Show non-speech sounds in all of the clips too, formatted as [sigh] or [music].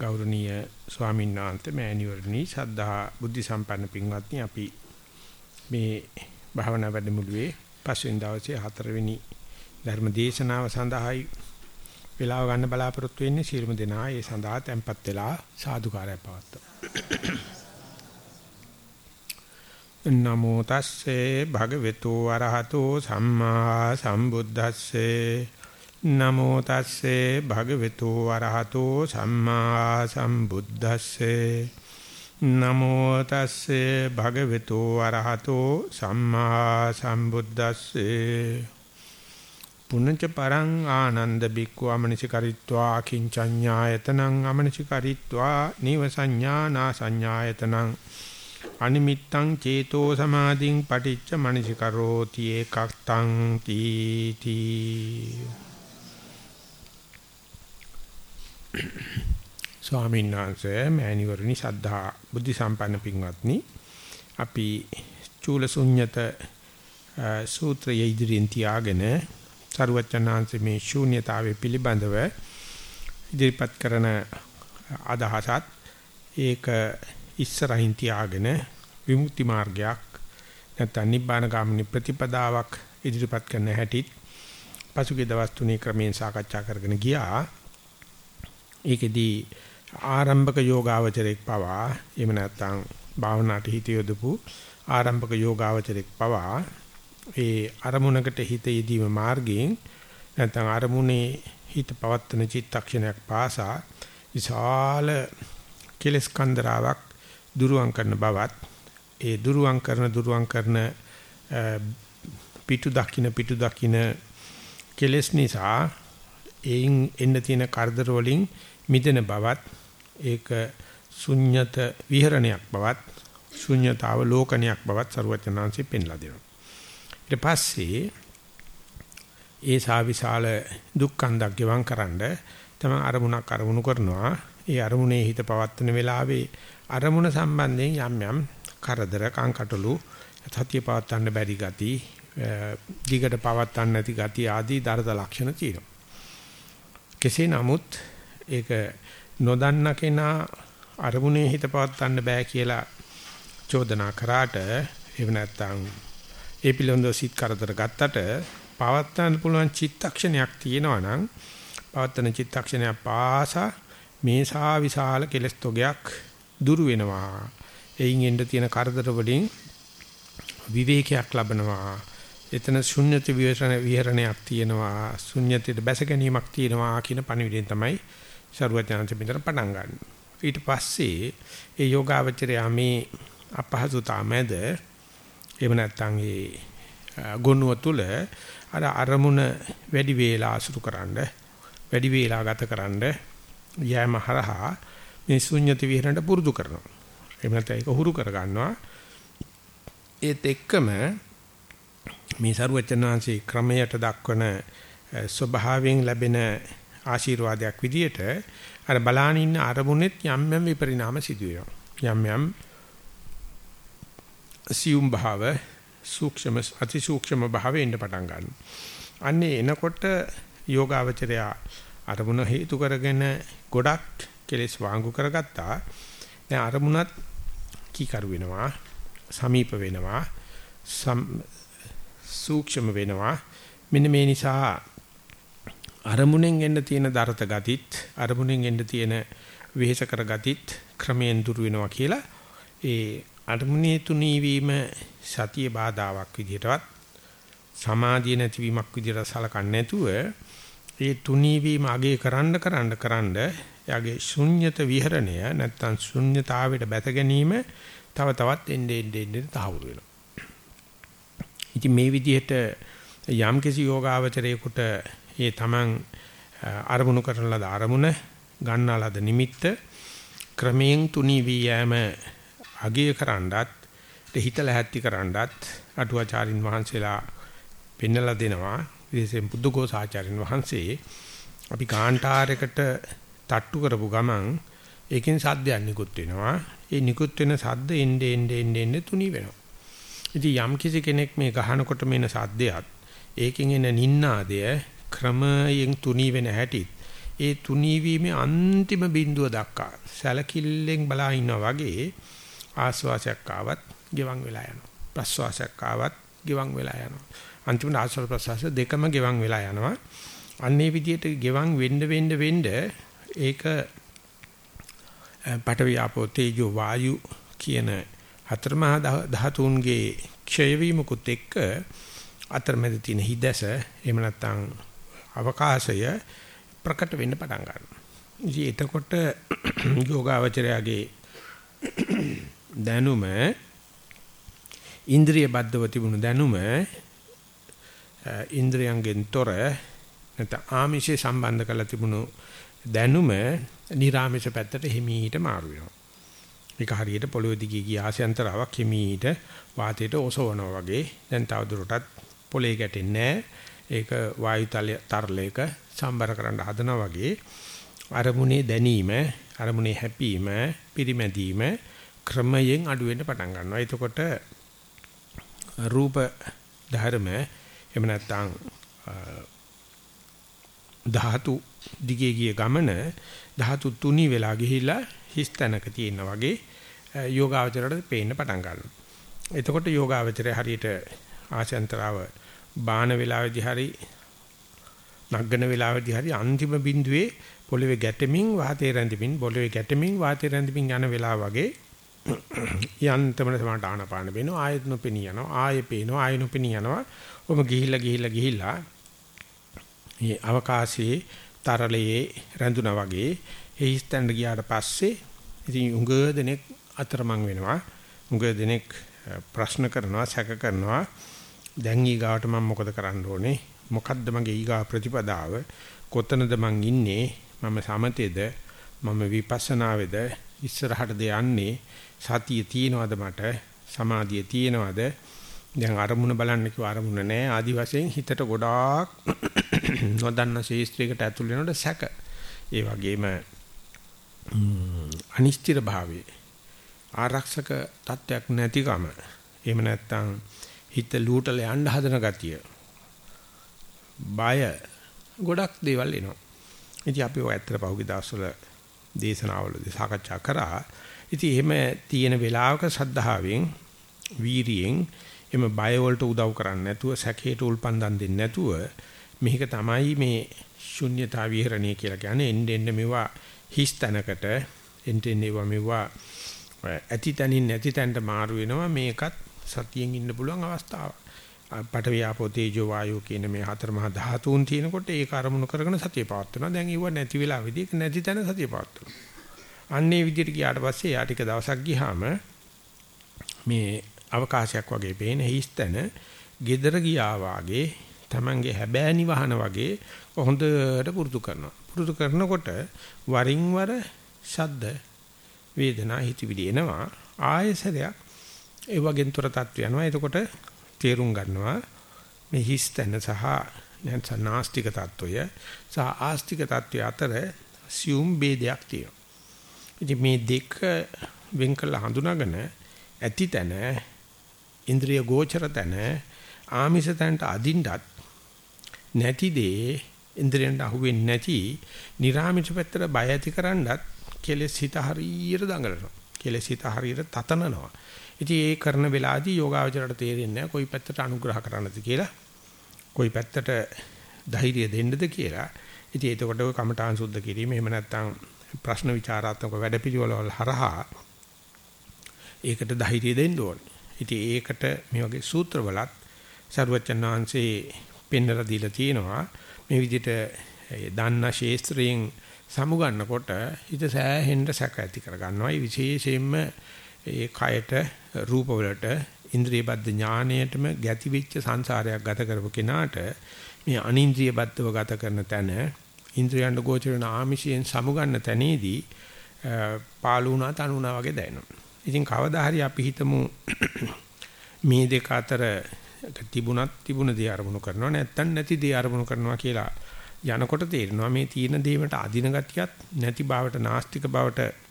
ගෞරවනීය ස්වාමීන් වහන්සේ මෑණිවරණි සද්ධා බුද්ධ සම්පන්න පින්වත්නි අපි මේ භාවනා වැඩමුළුවේ පස්වෙනි දවසේ හතරවෙනි ධර්ම දේශනාව සඳහායි වේලාව ගන්න බලාපොරොත්තු වෙන්නේ සියලුම දෙනා ඒ සඳහා tempත් වෙලා සාදුකාරය පවත්වමු. නමෝ තස්සේ භගවතු වරහතෝ සම්මා සම්බුද්දස්සේ නමෝ තස්සේ භගවතු වරහතෝ සම්මා සම්බුද්දස්සේ. නමෝ තස්සේ භගවතු වරහතෝ සම්මා සම්බුද්දස්සේ. පුනච්ච පරං ආනන්ද බික්ඛු අමනිසිකරිත්වා කිංචඤ්ඤායතනං අමනිසිකරිත්වා නීව සංඥානා සංඥායතනං අනිමිත්තං චේතෝ සමාධින් පටිච්ච මනසිකරෝති ඒකක්තං තීති. [coughs] ස්වාමීන් වහන්සේ මෑණිවරණි සද්ධා බුද්ධ සම්පන්න පින්වත්නි අපි චූලසුඤ්ඤත සූත්‍රය ඉදිරියෙන් තියාගෙන සරුවචනාංශ මේ ශූන්‍යතාවය පිළිබඳව ඉදිරිපත් කරන අදහසත් ඒක ඉස්සරහින් තියාගෙන විමුක්ති මාර්ගයක් නැත්නම් නිබ්බාන ගාමිනී ප්‍රතිපදාවක් ඉදිරිපත් කරන්න හැටිත් පසුගිය දවස් තුනේ ක්‍රමයෙන් සාකච්ඡා කරගෙන ගියා. ඒකෙදී ආරම්භක යෝගාවචරයක් පවා එහෙම නැත්නම් භාවනාට හිත යොදපු ආරම්භක යෝගාවචරයක් පවා ඒ අරමුණකට හිත යෙදීම මාර්ගයෙන් නැත්නම් අරමුණේ හිත පවත්තන චිත්තක්ෂණයක් පාසා විශාල කෙලස් කන්දරාවක් දුරුවන් කරන බවත් ඒ දුරුවන් කරන දුරුවන් කරන පිටු දකින්න පිටු දකින්න කෙලස් නිසා එයින් එන්න තියෙන කරදර වලින් මිදෙන බවත් ඒක ශුන්්‍යත විහරණයක් බවත් ශුන්්‍යතාව ලෝකණයක් බවත් ਸਰුවචනාංශයෙන් පෙන්ලා දෙනවා. ඊට පස්සේ ඒ සාවිශාල දුක්ඛන්දක් ගෙවම්කරනද තම අරමුණක් අරමුණු කරනවා. ඒ අරමුණේ හිත පවත්වන වෙලාවේ අරමුණ සම්බන්ධයෙන් යම් යම් කරදර කංකටලු සතිය පවත්වන්න බැරි ගති, දිගට පවත්වන්න නැති ගති ආදී දරද ලක්ෂණ තියෙනවා. කෙසේ නමුත් ඒක නොදන්න කෙනා අරමුණේ හිත පවත්වන්න බෑ කියලා චෝදනා කරාට එහෙම නැත්නම් ඒ පිළිබඳව සිත් කරදර ගත්තට පවත්වන්න පුළුවන් චිත්තක්ෂණයක් තියෙනවා නම් පවත්වන චිත්තක්ෂණය පාසා මේසා විශාල කෙලස් තොගයක් දුරු වෙනවා. එයින් එන්න තියෙන කරදර වලින් විවේකයක් ලබනවා. එතන ශුන්්‍යත විවරණ විහරණයක් තියෙනවා. ශුන්්‍යතයට බැස ගැනීමක් තියෙනවා කියන පණිවිඩයෙන් තමයි ਸਰුවඥාන්ත පිටර පටන් ගන්න. ඊට පස්සේ ඒ යෝගාවචරය මේ අපහසුතාව මැද එහෙම නැත්නම් ඒ ගොනුව තුල අර අරමුණ වැඩි වේලා අසුරුකරනද වැඩි වේලා ගතකරනද යෑම හරහා මේ ශුන්්‍යති විහරණයට පුරුදු කරනවා. එහෙම නැත්නම් ඒක හුරු කර ගන්නවා. ඒත් එක්කම මේ සරුවචනාංශී ක්‍රමයට දක්වන ස්වභාවයෙන් ලැබෙන ආශිර්වාදයක් විදියට අර බලාන ඉන්න අරමුණෙත් යම් යම් විපරිණාම සිදු වෙනවා. යම් යම් සියුම් භාව සූක්ෂම අති සූක්ෂම භාවයෙන් පටන් ගන්නවා. අන්නේ එනකොට යෝගාවචරය අරමුණ හේතු කරගෙන ගොඩක් කෙලස් වාංගු කරගත්තා. දැන් අරමුණත් කීකරු වෙනවා, සමීප වෙනවා, සූක්ෂම වෙනවා. මෙන්න මේ නිසා අරමුණෙන් එන්න තියෙන දරත ගතිත්, අරමුණෙන් එන්න තියෙන වෙහෙස කර ගතිත් ක්‍රමයෙන් දුර වෙනවා කියලා ඒ අරමුණේ තුනී වීම සතිය බාධාවක් විදිහටවත් සමාධිය නැතිවීමක් විදිහට සලකන්නේ නැතුව ඒ තුනී වීම අගේ කරන්න කරන්න කරන්න එයාගේ ශුන්්‍යත විහරණය නැත්තම් ශුන්්‍යතාවයට බැස ගැනීම තව තවත් එන්නේ එන්නේ එන්නේ තහවුරු වෙනවා. ඉතින් මේ විදිහට යම් කිසි යෝගාවචරයකට ඒ තමන් අරමුණු කරන ලද අරමුණ ගන්නා ලද නිමිත්ත ක්‍රමයෙන් තුනී වී යෑම අගය කරන්නත් හිතලා හැත්ති කරන්නත් අටුවාචාරින් වහන්සේලා පෙන්නලා දෙනවා විශේෂයෙන් බුද්ධඝෝසාචාර්යන් වහන්සේ අපි කාන්ටාරයකට තට්ටු කරපු ගමන් ඒකෙන් සද්දයක් නිකුත් වෙනවා. ඒ නිකුත් වෙන සද්ද එnde ende ende ende තුනී වෙනවා. ඉතින් යම් කිසි කෙනෙක් මේ ගහනකොට මේන සද්දයක් ඒකෙන් එන නින්නාදය ක්‍රමයෙන් තුනී වෙන හැටිත් ඒ තුනී වීමේ අන්තිම බිඳුව දක්වා සැලකිල්ලෙන් බලා ඉන්නා වගේ ආස්වාසයක් ආවත් ගෙවන් වෙලා යනවා. ප්‍රස්වාසයක් ආවත් ගෙවන් වෙලා යනවා. අන්තිමට ආස්වාද ප්‍රස්වාස දෙකම ගෙවන් වෙලා යනවා. අන්නේ විදිහට ගෙවන් වෙන්න වෙන්න වෙන්න ඒක පඨවි ආපෝ තේජෝ වායු කියන හතරමහා ධාතුන්ගේ ක්ෂය වීමකුත් එක්ක අතරමැද තියෙන හිදැස එහෙම නැත්නම් අවකාශය ප්‍රකට වෙන්න පටන් ගන්නවා. ඉතින් එතකොට [clears throat] යෝගාවචරයාගේ [clears throat] දැනුම ඉන්ද්‍රිය බද්ධව තිබුණු දැනුම ඉන්ද්‍රියන්ගෙන් තොර නැත්නම් ආමිෂේ සම්බන්ධ කරලා තිබුණු දැනුම නිර්ආමිෂ පැත්තට හිමීට මාරු වෙනවා. ඒක හරියට පොළොවේ දිගේ ගිය ආසයන්තරාවක් හිමීට වාතයට ඔසවනවා වගේ දැන් තවදුරටත් පොළේ ගැටෙන්නේ ඒක වායු තරලයක සම්බර කරන්න හදනවා වගේ අරමුණේ දැනීම අරමුණේ හැපීම පිරිමැදීම ක්‍රමයෙන් අඩු වෙන්න පටන් ගන්නවා. එතකොට රූප ධර්ම එහෙම නැත්නම් ධාතු දිගේ ගිය ගමන ධාතු තුනී වෙලා ගිහිලා හිස් තැනක තියෙනා වගේ යෝගාවචරයට පේන්න පටන් ගන්නවා. එතකොට යෝගාවචරය හරියට ආශයන්තරාව බාන වෙලාවේදී හරි නග්ගන වෙලාවේදී හරි අන්තිම බිඳුවේ පොළවේ ගැටෙමින් වාතයේ රැඳෙමින් පොළවේ ගැටෙමින් වාතයේ රැඳෙමින් යන වෙලාව වගේ [clears throat] යන්තමන සමහරට ආනපාන වෙනවා ආයෙත් නොපෙනී යනවා ආයෙ පේනවා ආයෙ නොපෙනී යනවා. ඔබ ගිහිල්ලා ගිහිල්ලා ගිහිල්ලා මේ අවකාශයේ තරලයේ රැඳුනා වගේ ඒ ස්තැන්ඩ් ගියාට පස්සේ ඉතින් උඟ දෙනෙක් අතරමං වෙනවා. උඟ දෙනෙක් ප්‍රශ්න කරනවා සැක කරනවා. දැන් ඊගාවට මම මොකද කරන්න ඕනේ? මොකද්ද මගේ ඊගා ප්‍රතිපදාව? කොතනද මං ඉන්නේ? මම සමතේද? මම විපස්සනාවේද? ඉස්සරහටද යන්නේ? සතිය තියෙනවද මට? සමාධිය තියෙනවද? දැන් අරමුණ බලන්න කිව්ව අරමුණ නෑ. ආදි වශයෙන් හිතට ගොඩාක් [coughs] නොදන්න ශේස්ත්‍රයකට ඇතුල් වෙනකොට සැක. ඒ වගේම අනිශ්චිත භාවයේ ආරක්ෂක තත්වයක් නැතිකම. එහෙම නැත්නම් හිත ලූටල යන්න හදන ගතිය. බය ගොඩක් දේවල් එනවා. ඉතින් අපි ඔය ඇත්තට පහුගිය දවස්වල දේශනාවලදී සාකච්ඡා කරා. ඉතින් එහෙම තියෙන වෙලාවක සද්ධාවෙන් වීරියෙන් එම බය වලට උදව් කරන්නේ නැතුව සැකේට උල්පන්දම් දෙන්නේ නැතුව මේක තමයි මේ ශුන්‍යතා විහරණය කියලා කියන්නේ. එන්න එන්න මේවා හිස් තැනකට එන්න එන්න මේවා ඇති තැනින් නැති තැනට මාරු වෙනවා. මේකත් සතියෙන් ඉන්න පුළුවන් අවස්ථාවක්. පඨවි ආපෝ තේජෝ වායෝ කියන මේ හතර මහා ධාතුන් තියෙනකොට ඒක අරමුණු කරගෙන සතිය පවත්වනවා. දැන් ඒව නැති වෙලාවෙදී නැති තැන සතිය පවත්වනවා. අන්නේ විදිහට ගියාට පස්සේ යා ටික දවසක් ගියාම මේ අවකාශයක් වගේ පේන හිස්තන gedara ගියා වාගේ Tamange හැබෑනි වහන වගේ හොඳට පුරුදු කරනවා. පුරුදු කරනකොට වරින් වර ශබ්ද වේදනා හිතවිලි එනවා ආයසරයක් ඒ වගේන් තොර තත්ත්ව යනවා. එතකොට තේරුම් ගන්නවා මේ හිස් තැන සහ නැත්නම් නාස්තික තත්වය සහ ආස්තික තත්වය අතර සියුම් ભેදයක් තියෙනවා. ඉතින් මේ දෙක වෙන් කළ හඳුනාගෙන ඇති තැන ඉන්ද්‍රිය ගෝචර තැන ආමිෂ තැනට අදින්නත් නැති දේ ඉන්ද්‍රියන්ට අහුවෙන්නේ නැති නිර්ආමිෂ පැත්තට බය ඇතිකරනවත් කෙලෙස් හිත හරියට දඟලනවා. කෙලෙස් හිත හරියට තතනනවා. ඉතින් ඒ කරන වෙලාවදී යෝගාවචරයට තේරෙන්නේ නැහැ කොයි පැත්තට අනුග්‍රහ කරන්නද කියලා. කොයි පැත්තට ධෛර්යය දෙන්නද කියලා. ඉතින් එතකොට ඔය කමඨාන් සුද්ධ කිරීම එහෙම නැත්නම් ප්‍රශ්න විචාරාත්මක වැඩපිළිවෙළ හරහා ඒකට ධෛර්යය දෙන්න ඕනේ. ඉතින් ඒකට මේ වගේ සූත්‍රවලත් සරුවචන් වහන්සේ පෙන්වලා දීලා තියෙනවා මේ විදිහට දන්න ශේස්ත්‍රයෙන් සමුගන්නකොට හිත සෑහෙන්න සැක ඇති කර ගන්නවා. ඒ විශේෂයෙන්ම ඒ කයට රූපවලට ඉන්ද්‍රිය බද්ධ ඥාණයටම ගැති වෙච්ච සංසාරයක් ගත කරපු කෙනාට මේ අනින්ද්‍රිය බද්ධව ගත කරන තැන ඉන්ද්‍රියන්ට ගෝචර වෙන ආමිෂයෙන් සමුගන්න තැනේදී පාලුණා තනුණා වගේ දැනෙනවා. ඉතින් කවදා හරි අපි හිතමු [clears throat] මේ දෙක අතර තිබුණත් තිබුණ දේ අරමුණු කරනවා නැත්තම් නැති දේ අරමුණු කරනවා කියලා යනකොට තේරෙනවා මේ තීන දේමට අදින ගතියත් නැති බවට නාස්තික බවට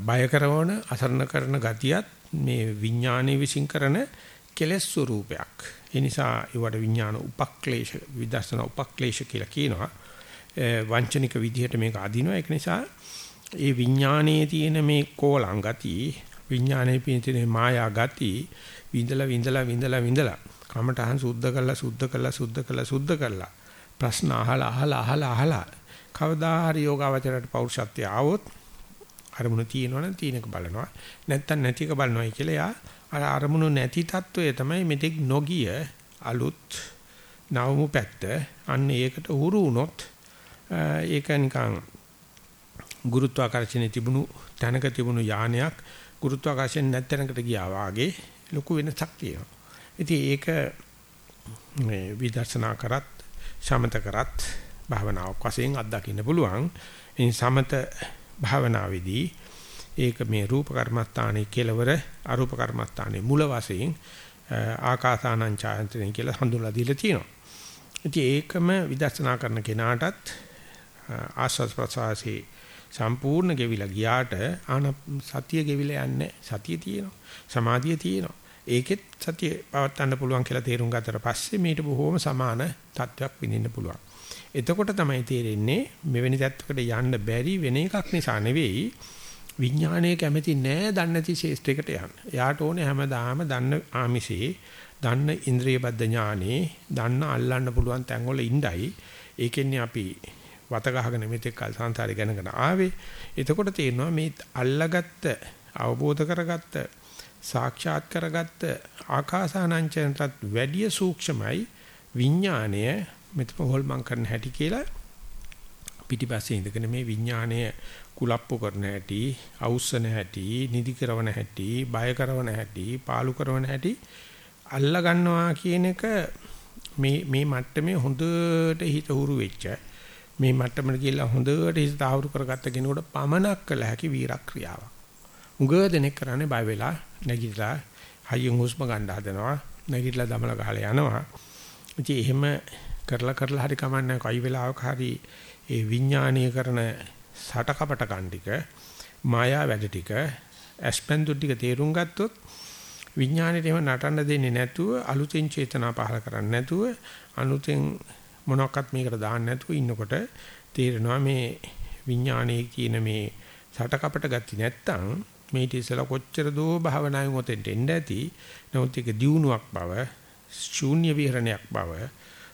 බය කරන අසරණ කරන ගතියත් මේ විඥානයේ විසින් කරන කෙලෙස් ස්වરૂපයක්. ඒ නිසා ඒවට විඥාන උපක්ලේශ විදර්ශන උපක්ලේශ කියලා කියනවා. වංචනික විදිහට මේක අදිනවා ඒක නිසා ඒ විඥානයේ තියෙන මේ කෝලං ගති විඥානයේ තියෙන මායා ගති විඳලා විඳලා විඳලා විඳලා කමටහන් සුද්ධ කරලා සුද්ධ කරලා සුද්ධ කරලා සුද්ධ කරලා ප්‍රශ්න අහලා අහලා අහලා අහලා කවදා හරි යෝගාවචරයට පෞරුෂත්වය ආවොත් අරමුණ තියෙනවනම් තියෙනක බලනවා. නැත්තම් නැතික බලනවායි කියලා එයා අර අරමුණු නැති తত্ত্বය තමයි මෙතෙක් නොගිය අලුත් නවමු පැත්ත. අන්න ඒකට උරු වුණොත් ඒක නිකන් ගුරුත්වාකර්ෂණයේ තිබුණු තැනක තිබුණු යානයක් ගුරුත්වාකර්ෂණ නැත්ැනකට ගියා වාගේ ලොකු වෙනසක් තියෙනවා. ඉතින් ඒක මේ විදර්ශනා කරත් සමත කරත් භාවනාවක් වශයෙන් අත්දකින්න පුළුවන්. ඉතින් සමත භාවනාවේදී ඒක මේ රූප කර්මස්ථානයේ කෙලවර අරූප කර්මස්ථානයේ මුල වශයෙන් ආකාසානං ඡායන්තනෙ කියලා හඳුන්වලා දීලා තියෙනවා. ඉතින් ඒකම විදර්ශනා කරන කෙනාටත් ආස්වාද ප්‍රසවාසී සම්පූර්ණ ගෙවිලා ගියාට ආන සතිය ගෙවිලා යන්නේ සතිය තියෙනවා. සමාධිය තියෙනවා. ඒකෙත් සතිය පවත්වන්න පුළුවන් කියලා තේරුම් ගත්තට පස්සේ මේට බොහෝම සමාන තත්වයක් විඳින්න පුළුවන්. එතකොට තමයි තේරෙන්නේ මෙවැනි තත්වයකට යන්න බැරි වෙන එකක් නිසා නෙවෙයි විඥානයේ කැමති නෑ දන්නේ නැති ශේෂ්ත්‍රයකට යන්න. එයාට ඕනේ හැමදාම දන්න ආමිෂේ, දන්න ඉන්ද්‍රිය බද්ධ ඥානේ, දන්න අල්ලන්න පුළුවන් තැන්වල ඉඳයි. ඒකෙන්නේ අපි වත ගහගෙන මෙතෙක් කල් සංසාරේ ගැනගෙන ආවේ. එතකොට තේරෙනවා මේ අල්ලගත්ත අවබෝධ කරගත්ත සාක්ෂාත් කරගත්ත ආකාසානංචනටත් වැඩිය සූක්ෂමයි විඥාණය මෙතන හොල්මන් කරන හැටි කියලා පිටිපස්සේ ඉඳගෙන මේ විඥාණය කුලප්පු කරන හැටි, අවුස්සන හැටි, නිදි කරන හැටි, බය කරන හැටි, පාලු කරන හැටි අල්ලා ගන්නවා කියන එක මේ මේ මට්ටමේ හොඳට හිත හුරු වෙච්ච මේ මට්ටමට ගිහිල්ලා හොඳට හිත තාවුරු කරගත්ත කෙනෙකුට පමනක් කළ හැකි වීරක්‍රියාවක්. උග දෙනෙක් කරන්නේ බය වෙලා නැගිටලා හයියෙන් හුස්ම ගන්න හදනවා. නැගිටලා දමල ගහලා යනවා. ඉතින් එහෙම කරලා කරලා හරි කමන්නේ කොයි වෙලාවක හරි ඒ විඥානීය කරන සටකපට කණ්ඩික මායා වැඩ ටික ඇස්පෙන්දු ටික තේරුම් ගත්තොත් විඥාණයට එහෙම නටන්න දෙන්නේ නැතුව අලුතෙන් චේතනා පහල කරන්නේ නැතුව අලුතෙන් මොනක්වත් මේකට දාන්න නැතුව ඉන්නකොට තේරෙනවා මේ විඥානයේ කියන මේ සටකපට ගති නැත්තම් මේ ඉතිසලා කොච්චර දෝ භාවනාවෙන් ඔතෙන්ට එන්න ඇති. නමුත් ඒක දියුණුවක් බව ශූන්‍ය විහරණයක් බව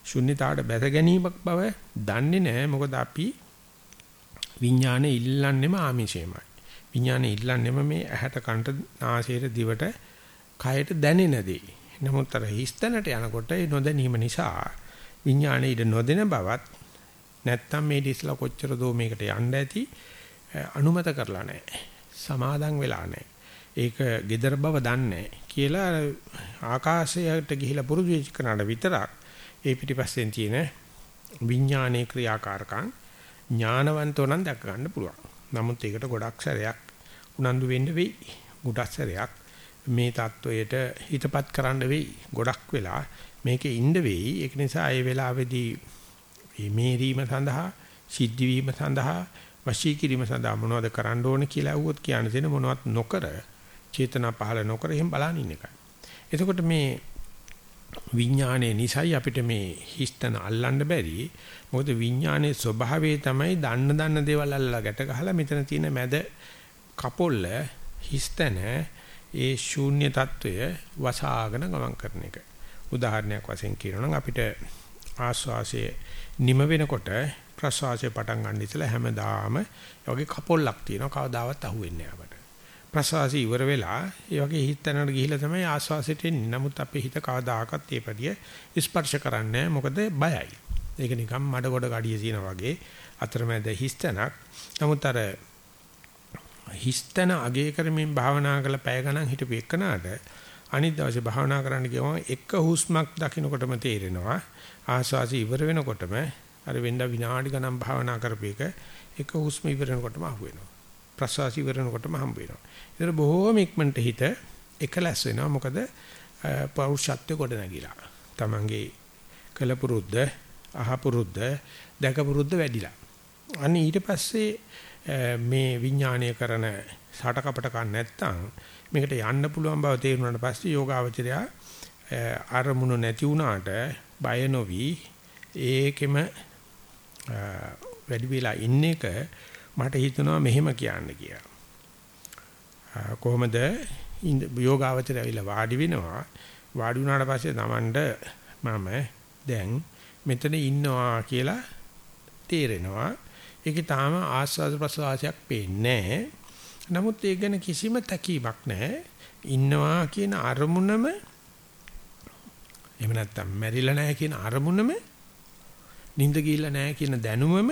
ශුන්‍යතාවට බැස ගැනීමක් බව දන්නේ නැහැ මොකද අපි විඥානේ ඉල්ලන්නෙම ආමිෂයමයි විඥානේ ඉල්ලන්නෙම මේ ඇහැට කනට නාසයට දිවට කයට දැනෙන දේ නමුත් අර හිස්තැනට යනකොට ඒ නොදැනීම නිසා විඥානේ ඉඳ නොදෙන බවත් නැත්තම් මේ දිස්ලා කොච්චර දෝ මේකට යන්න ඇති අනුමත කරලා නැහැ. සමාදන් වෙලා නැහැ. ඒක gedara බව දන්නේ කියලා ආකාශයට ගිහිලා පුරුදු වෙච්ච කනට විතරක් ඒ පිටිපස්සෙන් තියෙන විඥානයේ ක්‍රියාකාරකම් ඥානවන්තෝ නම් දැක ගන්න පුළුවන්. නමුත් ඒකට ගොඩක් සැරයක් උනන්දු වෙන්න වෙයි. ගොඩක් සැරයක් මේ தত্ত্বයට හිතපත් කරන්න වෙයි. ගොඩක් වෙලා මේකේ ඉන්න වෙයි. ඒක නිසා ඒ වෙලාවේදී මේ මේරීම සඳහා, සිද්ධ වීම සඳහා, වශී කිරීම සඳහා මොනවද කරන්න ඕන කියලා අහුවොත් කියන්න දෙන මොනවත් නොකර, චේතනා පහළ නොකර එහෙම බලන් ඉන්න එකයි. එතකොට මේ විඥානයේ නිසයි අපිට මේ හිස්තන අල්ලන්න බැරි. මොකද විඥානයේ ස්වභාවය තමයි දන්න දන්න දේවල් අල්ලලා ගැට ගහලා මෙතන තියෙන මැද කපොල්ල හිස්තන ඒ ශූන්‍ය తত্ত্বය වසාගෙන ගමන් කරන එක. උදාහරණයක් වශයෙන් කියනනම් අපිට ආස්වාසයේ නිම වෙනකොට ප්‍රසවාසයේ පටන් ගන්න ඉතලා හැමදාම වගේ කපොල්ලක් තියෙනවා කවදාවත් අහුවෙන්නේ නැහැ අපට. ප්‍රසවාසය ඉවර වෙලා ඒ වගේ හිතනකට ගිහිලා තමයි ආස්වාසයට එන්නේ. නමුත් අපේ හිත කවදාකවත් ඒ පරිදි ස්පර්ශ කරන්නේ මොකද බයයි. ඒක නිකන් මඩ කොට gadiya තියෙන වගේ අතරමැද හිස්තනක්. නමුත් අර හිස්තන අගේ කරමින් භාවනා කරලා පැය ගණන් හිටපු එකනට අනිත් දවසේ භාවනා කරන්න ගියම එක හුස්මක් දකින්නකොටම තේරෙනවා ආස්වාසි ඉවර වෙනකොටම අර වෙන්න විනාඩි ගණන් භාවනා කරපේක එක හුස්ම ඉවර වෙනකොටම අහුවෙනවා ප්‍රසවාසි ඉවර වෙනකොටම හම්බ වෙනවා ඒතර බොහෝම ඉක්මනට හිත එකලස් වෙනවා. මොකද පෞරුෂත්වය කොට නැගිලා. තමන්ගේ කලපුරුද්ද අහපුරුද්ද දැකපුරුද්ද වැඩිලා. අන්න ඊට පස්සේ මේ විඥානීය කරන සටකපට කන්න නැත්තම් මේකට යන්න පුළුවන් බව තේරුණාට පස්සේ යෝගාවචරය අරමුණු නැති වුණාට බය නොවි ඒකෙම වැඩි වෙලා ඉන්න එක මට හිතෙනවා මෙහෙම කියන්න කියලා. කොහොමද යෝගාවචරය ඇවිල්ලා වාඩි වෙනවා වාඩි වුණාට පස්සේ Tamanට මම දැන් මෙතන ඉන්නවා කියලා තේරෙනවා. ඒකේ තාම ආස්වාද ප්‍රසවාසයක් පේන්නේ නමුත් ඒක ගැන කිසිම තැකීමක් නැහැ. ඉන්නවා කියන අරමුණම එහෙම නැත්නම් මැරිලා නැහැ කියන අරමුණම නිින්ද ගිහිල්ලා නැහැ කියන දැනුමම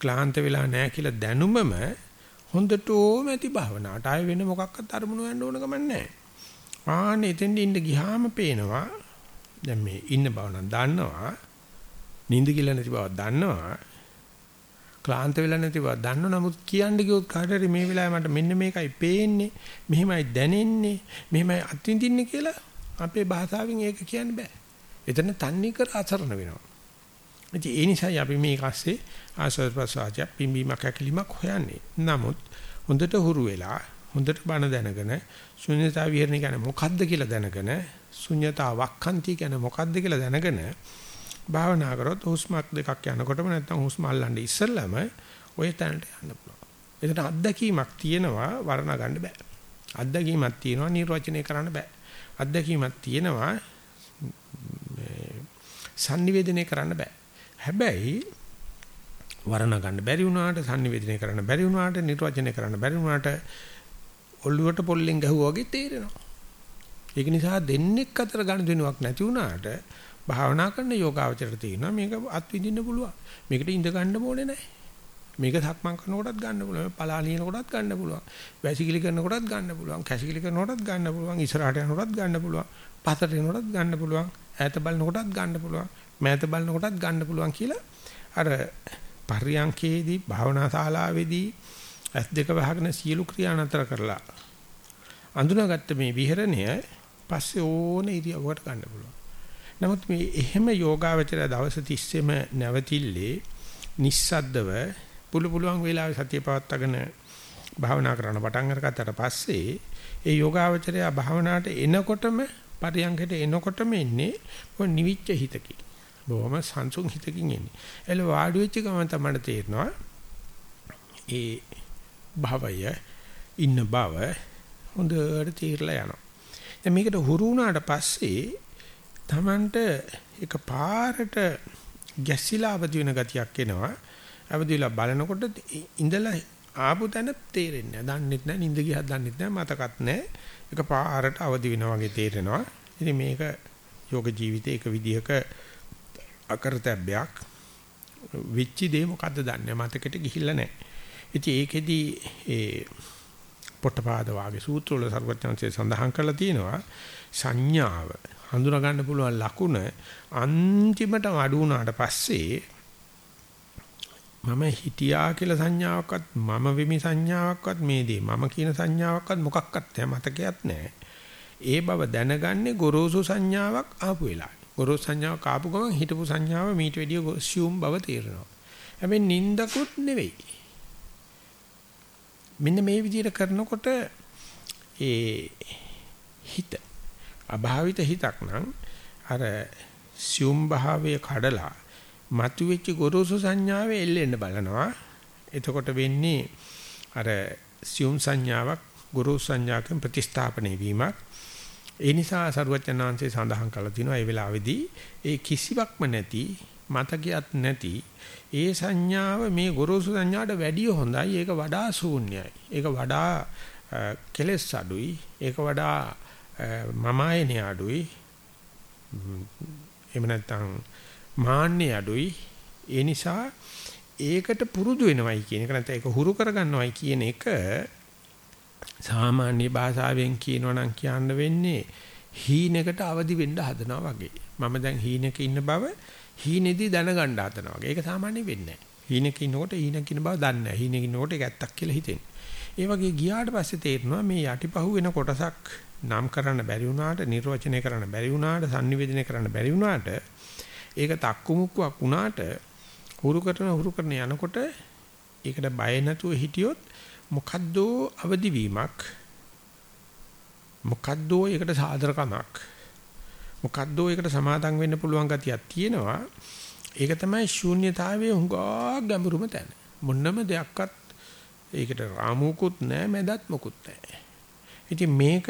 ක්ලාන්ත වෙලා නැහැ කියලා දැනුමම හොඳටම ඇති භාවනාවට ආය වෙන මොකක්වත් අරමුණු වෙන්න ඕන ගමන් නැහැ. ආන්න එතෙන්ට ඉන්න ගියාම පේනවා දැන් මේ ඉන්න බව නම් දන්නවා. නිින්ද කියලා නැති බව දන්නවා. ක්ලාන්ත වෙලා නැති බව දන්නව නමුත් කියන්න ගියොත් කාටරි මේ වෙලාවේ මට මෙන්න මේකයි පේන්නේ මෙහෙමයි දැනෙන්නේ මෙහෙමයි අත්විඳින්නේ කියලා අපේ භාෂාවෙන් ඒක කියන්න බෑ. එතන තන්නේ කර අසරණ වෙනවා. ඉතින් ඒ නිසායි අපි මේ කස්සේ ආස්වාද ප්‍රසආජ පිම්බීමක් ඇකිලිමක් හොයන්නේ. නමුත් හොඳට හුරු වෙලා හොඳට බණ දැනගෙන ශුන්‍යතා විහරණය කියන්නේ මොකද්ද කියලා දැනගෙන ශුන්‍යතා වක්ඛන්ති කියන්නේ මොකද්ද කියලා දැනගෙන භාවනා කරොත් හුස්මක් දෙකක් යනකොටම නැත්නම් හුස්ම අල්ලන්නේ ඉස්සෙල්ලම ওই තැනට යන්න පුළුවන්. එතන අත්දැකීමක් තියෙනවා වර්ණ ගන්න බෑ. අත්දැකීමක් තියෙනවා නිර්වචනය කරන්න බෑ. අත්දැකීමක් තියෙනවා සංනිවේදනය කරන්න බෑ. හැබැයි වර්ණ ගන්න බැරි වුණාට සංනිවේදනය කරන්න බැරි වුණාට නිර්වචනය කරන්න බැරි වුණාට ඔළුවට පොල්ලෙන් ගැහුවා වගේ තේරෙනවා. ඒක නිසා දෙන්නෙක් අතර ගනුදෙනුවක් නැති වුණාට භාවනා කරන යෝගාවචරයට තියෙනවා මේක අත්විඳින්න පුළුවන්. මේකට ඉඳ ගන්න ඕනේ නැහැ. මේක සක්මන් කරනකොටත් ගන්න පුළුවන්. පලා ලියනකොටත් ගන්න පුළුවන්. වැසිකිලි කරනකොටත් ගන්න පුළුවන්. කැසිකිලි කරනකොටත් ගන්න පුළුවන්. ඉස්සරහට යනකොටත් ගන්න පුළුවන්. පතට යනකොටත් ගන්න පුළුවන්. ඈත බලනකොටත් ගන්න පුළුවන්. මෑත බලනකොටත් ගන්න පුළුවන් කියලා අර පර්යංකේදී භාවනා ශාලාවේදී ඇස් දෙක වහගෙන සියලු ක්‍රියා නතර කරලා අඳුනාගත්ත මේ විහෙරණය පස්සේ ඕන ඉරියව්වට ගන්න පුළුවන්. නමුත් මේ එහෙම යෝගාවචර දවස් 30ෙම නැවතිල්ලේ නිස්සද්දව පුළු පුළුවන් වෙලාවෙ සතිය පවත්වාගෙන භාවනා කරන පටන් අරගත්තට පස්සේ ඒ යෝගාවචරය භාවනාවට එනකොටම පරියංගයට එනකොටම එන්නේ මොන නිවිච්ච හිතකින්. බොහොම සංසුන් හිතකින් එන්නේ. එළ වාඩි වෙච්ච ගමන් තමයි තේරෙනවා ඒ භවය ඉන්න බව හොඳට තීරලා යනවා. දැන් මේකට හුරු වුණාට පස්සේ Tamanට එක පාරට ගැසිලා අවදි වෙන ගතියක් එනවා. අවදිලා බලනකොට ඉඳලා ආපු තැන තේරෙන්නේ නැහැ. දන්නෙත් නැහැ, නිින්ද ගියත් දන්නෙත් නැහැ, මතකත් නැහැ. එක පාරට අවදි වෙනා වගේ තේරෙනවා. ඉතින් මේක යෝග ජීවිතේ එක විදිහක අකරතැබ්බයක්. විච්චි දේ මොකද්ද දන්නේ මතකෙට ගිහිල්ලා නැහැ. ඉතින් ඒකෙදි ඒ පොට්ටපාද වාගේ සූත්‍ර වල සර්වඥාන්සේ සඳහන් කරලා තියෙනවා සංඥාව හඳුනා ගන්න පුළුවන් ලකුණ අන්තිමට අඩු වුණාට පස්සේ මම හිටියා කියලා සංඥාවක්වත් මම වෙමි සංඥාවක්වත් මේ දේ මම කියන සංඥාවක්වත් මොකක්වත් නැහැ මතකයක් නැහැ. ඒ බව දැනගන්නේ ගොරෝසු සංඥාවක් ආපු වෙලාවේ. ගොරෝසු සංඥාවක් ආපු ගමන් හිටපු සංඥාව මීට වැඩිය සියුම් බව තේරෙනවා. හැබැයි නින්දකුත් නෙවෙයි. මෙන්න මේ විදිහට කරනකොට ඒ හිත අභාවිත හිතක් නම් අර සියුම් භාවයේ කඩලා මතුවෙච්ච ගොරෝසු සංඥාවේ එල්ලෙන්න බලනවා. එතකොට වෙන්නේ අර සියුම් සංඥාවක් ගොරෝසු සංඥාවකින් ප්‍රතිස්ථාපනය වීමක්. ඒ නිසා සරුවචනාංශේ සඳහන් කළා තිනවා ඒ වෙලාවේදී ඒ කිසිවක්ම නැති මතකයක් නැති ඒ සංඥාව මේ ගොරෝසු සංඥාට වැඩිය හොඳයි. ඒක වඩා ශූන්‍යයි. ඒක වඩා කෙලස් අඩුයි. ඒක වඩා මම ආයනේ අඩුයි එහෙම නැත්නම් මාන්නේ අඩුයි ඒ නිසා ඒකට පුරුදු වෙනවයි කියන එක නැත්නම් ඒක හුරු කරගන්නවයි කියන එක සාමාන්‍ය භාෂාවෙන් කියනවා නම් කියන්න වෙන්නේ හීනෙකට අවදි වෙන්න හදනවා වගේ. මම දැන් හීනෙක ඉන්න බව හීනේදී දැනගන්න හදනවා වගේ. ඒක සාමාන්‍ය වෙන්නේ නැහැ. හීනෙක ඉන්නකොට හීනෙක ඉන්න බව දන්නේ නැහැ. හීනෙක ඉන්නකොට ඒක ඇත්තක් කියලා හිතෙන්නේ. ඒ වගේ ගියාට පස්සේ තේරෙනවා මේ යටිපහුව වෙන කොටසක් නම් කරන්න බැරි වුණාට නිර්වචනය කරන්න බැරි වුණාට sannivedana කරන්න බැරි වුණාට ඒක තක්කුමුක්කුවක් වුණාට හුරු කරන හුරු කරන යනකොට ඒකට බය නැතුව හිටියොත් මොකද්දෝ අවදි වීමක් මොකද්දෝ ඒකට සාදරකමක් මොකද්දෝ ඒකට සමාදම් වෙන්න පුළුවන් ගතියක් තියෙනවා ඒක තමයි ශූන්‍යතාවයේ හුඟා ගැඹුරුම තැන. මොන්නම දෙයක්වත් ඒකට රාමුකුත් නැහැ මැදත් මොකුත් නැහැ. ඉතින් මේක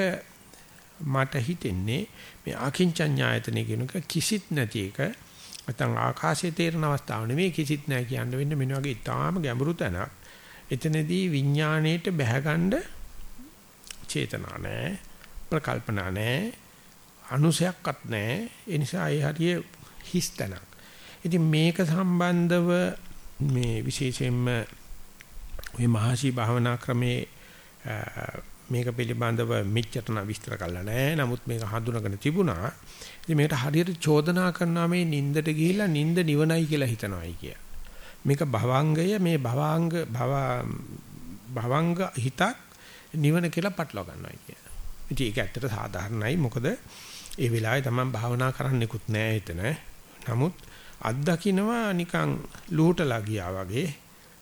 මට හිතෙන්නේ මේ අකින්චඤ්ඤායතනෙ කියනක කිසිත් නැති එක නැත්නම් ආකාශයේ තේරන අවස්ථාව නෙවෙයි කිසිත් නැහැ කියන්න වෙන්නේ මෙන්න වගේ ඊටාම ගැඹුරු තැනක්. එතනදී විඥාණයට බැහැගන්න චේතනා නැහැ ප්‍රකල්පනා නැහැ අනුසයක්වත් නැහැ ඒ නිසා ඒ හරිය හිස් තැනක්. ඉතින් මේක සම්බන්ධව මේ විශේෂයෙන්ම මේ මහසි භාවනා ක්‍රමේ මේක පිළිබඳව මෙච්චරන විස්තර කළා නෑ. නමුත් මේක හඳුනාගෙන තිබුණා. ඉතින් මේකට හරියට චෝදනා කරනවා මේ නින්දට ගිහිල්ලා නින්ද නිවනයි කියලා හිතනවායි කිය. මේක භවංගය මේ භවාංග භව භවංග හිතක් නිවන කියලා පටලවා ගන්නවායි කිය. ඉතින් ඒක ඇත්තට සාධාරණයි. මොකද ඒ වෙලාවේ Taman භාවනා කරන්නෙකුත් නෑ එතන. නමුත් අත්දකින්නවා නිකන් ලූටලා ගියා වගේ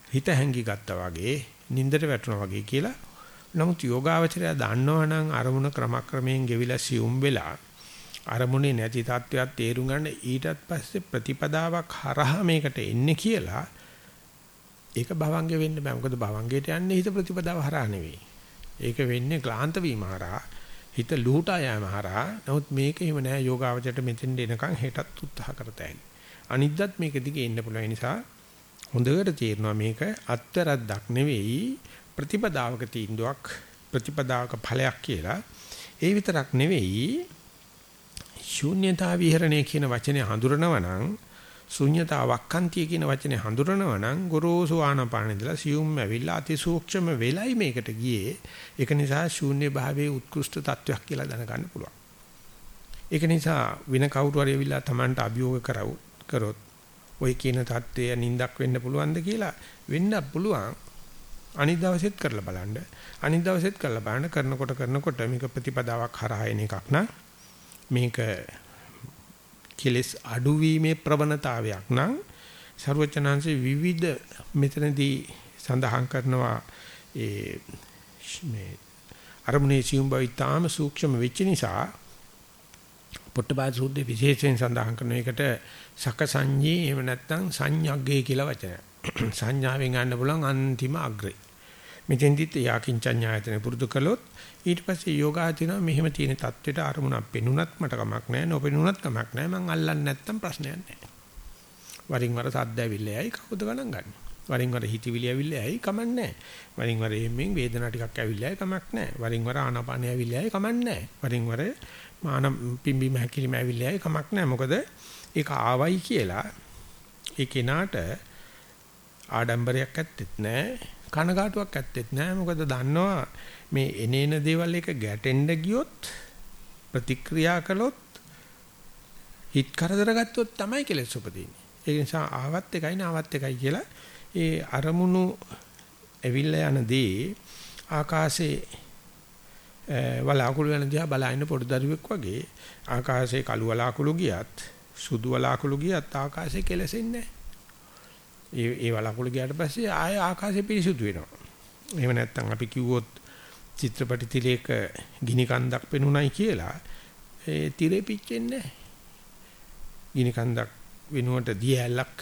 හිත හැංගි ගත්තා වගේ නින්දට වැටුණා වගේ කියලා නමුත් යෝගාවචරය දන්නවනම් අරමුණ ක්‍රමක්‍රමයෙන් ගෙවිලා සියුම් වෙලා අරමුණේ නැති තත්වයක් තේරුම් ගන්න ඊටත් පස්සේ ප්‍රතිපදාවක් හරහා මේකට එන්නේ කියලා ඒක භවංගේ වෙන්න බෑ. මොකද භවංගේට යන්නේ හිත ප්‍රතිපදාව හරහා නෙවෙයි. ඒක වෙන්නේ ක්ලාන්ත වීම හරහා හිත ලූටා යෑම හරහා. නමුත් මේක එහෙම නෑ යෝගාවචරයට මෙතෙන් එනකන් හෙටත් උත්සාහ කරතයි. අනිද්දත් මේක දිගේ එන්න පුළුවන් නිසා හොඳට තේරෙනවා මේක අත්තරද්දක් නෙවෙයි ප්‍රතිපදාවක තීන්දුවක් ප්‍රතිපදාවක ඵලයක් කියලා ඒ විතරක් නෙවෙයි ශූන්‍යතා විහරණය කියන වචනේ හඳුරනවා නම් ශුන්‍යතා වක්칸තිය කියන වචනේ හඳුරනවා නම් ගොරෝසු ආනාපාන ඉඳලා සියුම් ඇවිල්ලා අතිසූක්ෂම වෙලයි මේකට ගියේ. ඒක නිසා ශූන්‍ය භාවයේ උත්කෘෂ්ඨ තත්වයක් කියලා දැනගන්න පුළුවන්. ඒක නිසා වින කවුරු හරි ඇවිල්ලා Tamanට අභියෝග කරව කරොත් ওই කියන தත්ත්වය නිින්දක් වෙන්න පුළුවන්ද කියලා වෙන්න පුළුවන්. අනිත් දවසෙත් කරලා බලන්න. අනිත් දවසෙත් කරලා බලන්න කරනකොට කරනකොට මේක ප්‍රතිපදාවක් හරහා එන එකක් නා මේක කෙලස් අඩුවීමේ ප්‍රවණතාවයක් නම් ਸਰවචනංශේ විවිධ මෙතනදී සඳහන් කරනවා ඒ මේ අරමුණේ සියුම් බව ඉතාම සූක්ෂම වෙච්ච නිසා පොට්ටපාද සූත්‍රයේ විශේෂයෙන් සඳහන් කරන එකට සකසඤ්ඤේ එහෙම නැත්නම් සංඥග්ගේ කියලා වචනයක්. සංඥාවෙන් ගන්න පුළුවන් අන්තිම අග්‍රේ. මෙතෙන්දිත් යාකින්චඤ්ඤායතන පුරුදු කළොත් ඊට පස්සේ යෝගාචිනා මෙහෙම තියෙන தത്വෙට අරමුණක් පෙනුනත් මට කමක් නැහැ නොපෙනුනත් කමක් නැහැ මං අල්ලන්නේ නැත්තම් ප්‍රශ්නයක් නැහැ. වරින් වර සද්ද ඇවිල්ලා යයි කවුද ගණන් ගන්න. වරින් වර හිතවිලි ඇවිල්ලා යයි කමක් නැහැ. වරින් වර එහෙමෙන් වේදනා ටිකක් ඇවිල්ලා යයි කමක් නැහැ. වරින් වර ආනාපානය ඇවිල්ලා යයි කමක් නැහැ. වරින් වර මාන පිම්බීම හැකිලිම ඇවිල්ලා යයි කමක් නැහැ. මොකද ඒක ආවයි කියලා ඒ කෙනාට ආඩම්බරයක් ඇත්තෙත් නැහැ. කනගාටුවක් ඇත්තෙත් නෑ. මොකද දන්නවා මේ එනේන දේවල් එක ගැටෙන්න ගියොත් ප්‍රතික්‍රියා කළොත් හිත කරදර ගත්තොත් තමයි කෙලෙස් උපදින්නේ. ඒ නිසා ආවත් එකයි නාවත් එකයි කියලා ඒ අරමුණු ඇවිල්ලා යන දේ ආකාශේ වලාකුළු වෙන දිහා බලන පොඩි දරුවෙක් වගේ ආකාශයේ කළු වලාකුළු ගියත් සුදු වලාකුළු ගියත් ආකාශයේ කෙලෙසෙන්නේ නැහැ ඒ ඒ වලකුළු ගියාට පස්සේ ආය ආකාශය පිරිසුදු වෙනවා. එහෙම නැත්නම් අපි කිව්වොත් චිත්‍රපටි තිලේක ගිනි කන්දක් පෙනුනයි කියලා ඒ තිරේ පිච්චෙන්නේ නැහැ. ගිනි කන්දක් වෙනුවට දිය ඇලක්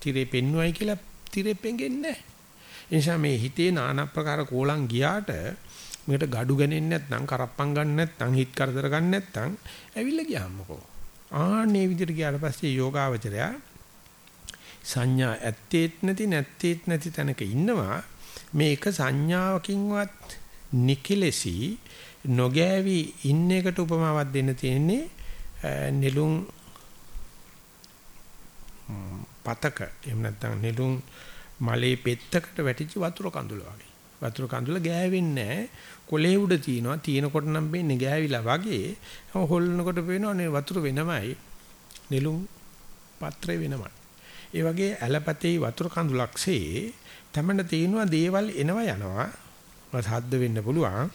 තිරේ පෙන්නුවයි කියලා තිරේ පෙඟෙන්නේ නැහැ. ඒ නිසා මේ හිතේ নানা ප්‍රකාර කෝලම් ගියාට මේකට gadu ගන්නේ නැත්නම් කරප්පම් ගන්න නැත්නම් හිත කරදර ගන්න නැත්නම් ඇවිල්ලා ගියාමකෝ. ආන්නේ විදිහට ගියාට පස්සේ යෝගාවචරයා සංඥා ඇත්තේත් නැති නැත්තේත් නැති තැනක ඉන්නවා. මේ එක සංඥාවකින්වත් නිකලෙසි නොගෑවි ඉන්න එකට උපමාවක් දෙන්න තියෙන්නේ නෙළුම් පතක. එහෙම නැත්නම් නෙළුම් මලේ පෙත්තකට වැටිච්ච වතුර කඳුල වගේ. වතුර කඳුල ගෑවෙන්නේ නැහැ. කොලේ උඩ තියෙනවා. තියෙනකොට නම් වෙන්නේ ගෑවිලා වගේ. හොල්නකොට පේනවා වතුර වෙනමයි. නෙළුම් පත්‍රේ වෙනමයි. ඒ වගේ ඇලපතේ වතුර කඳුලක්සේ තමන්න තියෙනවා දේවල් එනවා යනවා. සද්ද වෙන්න පුළුවන්.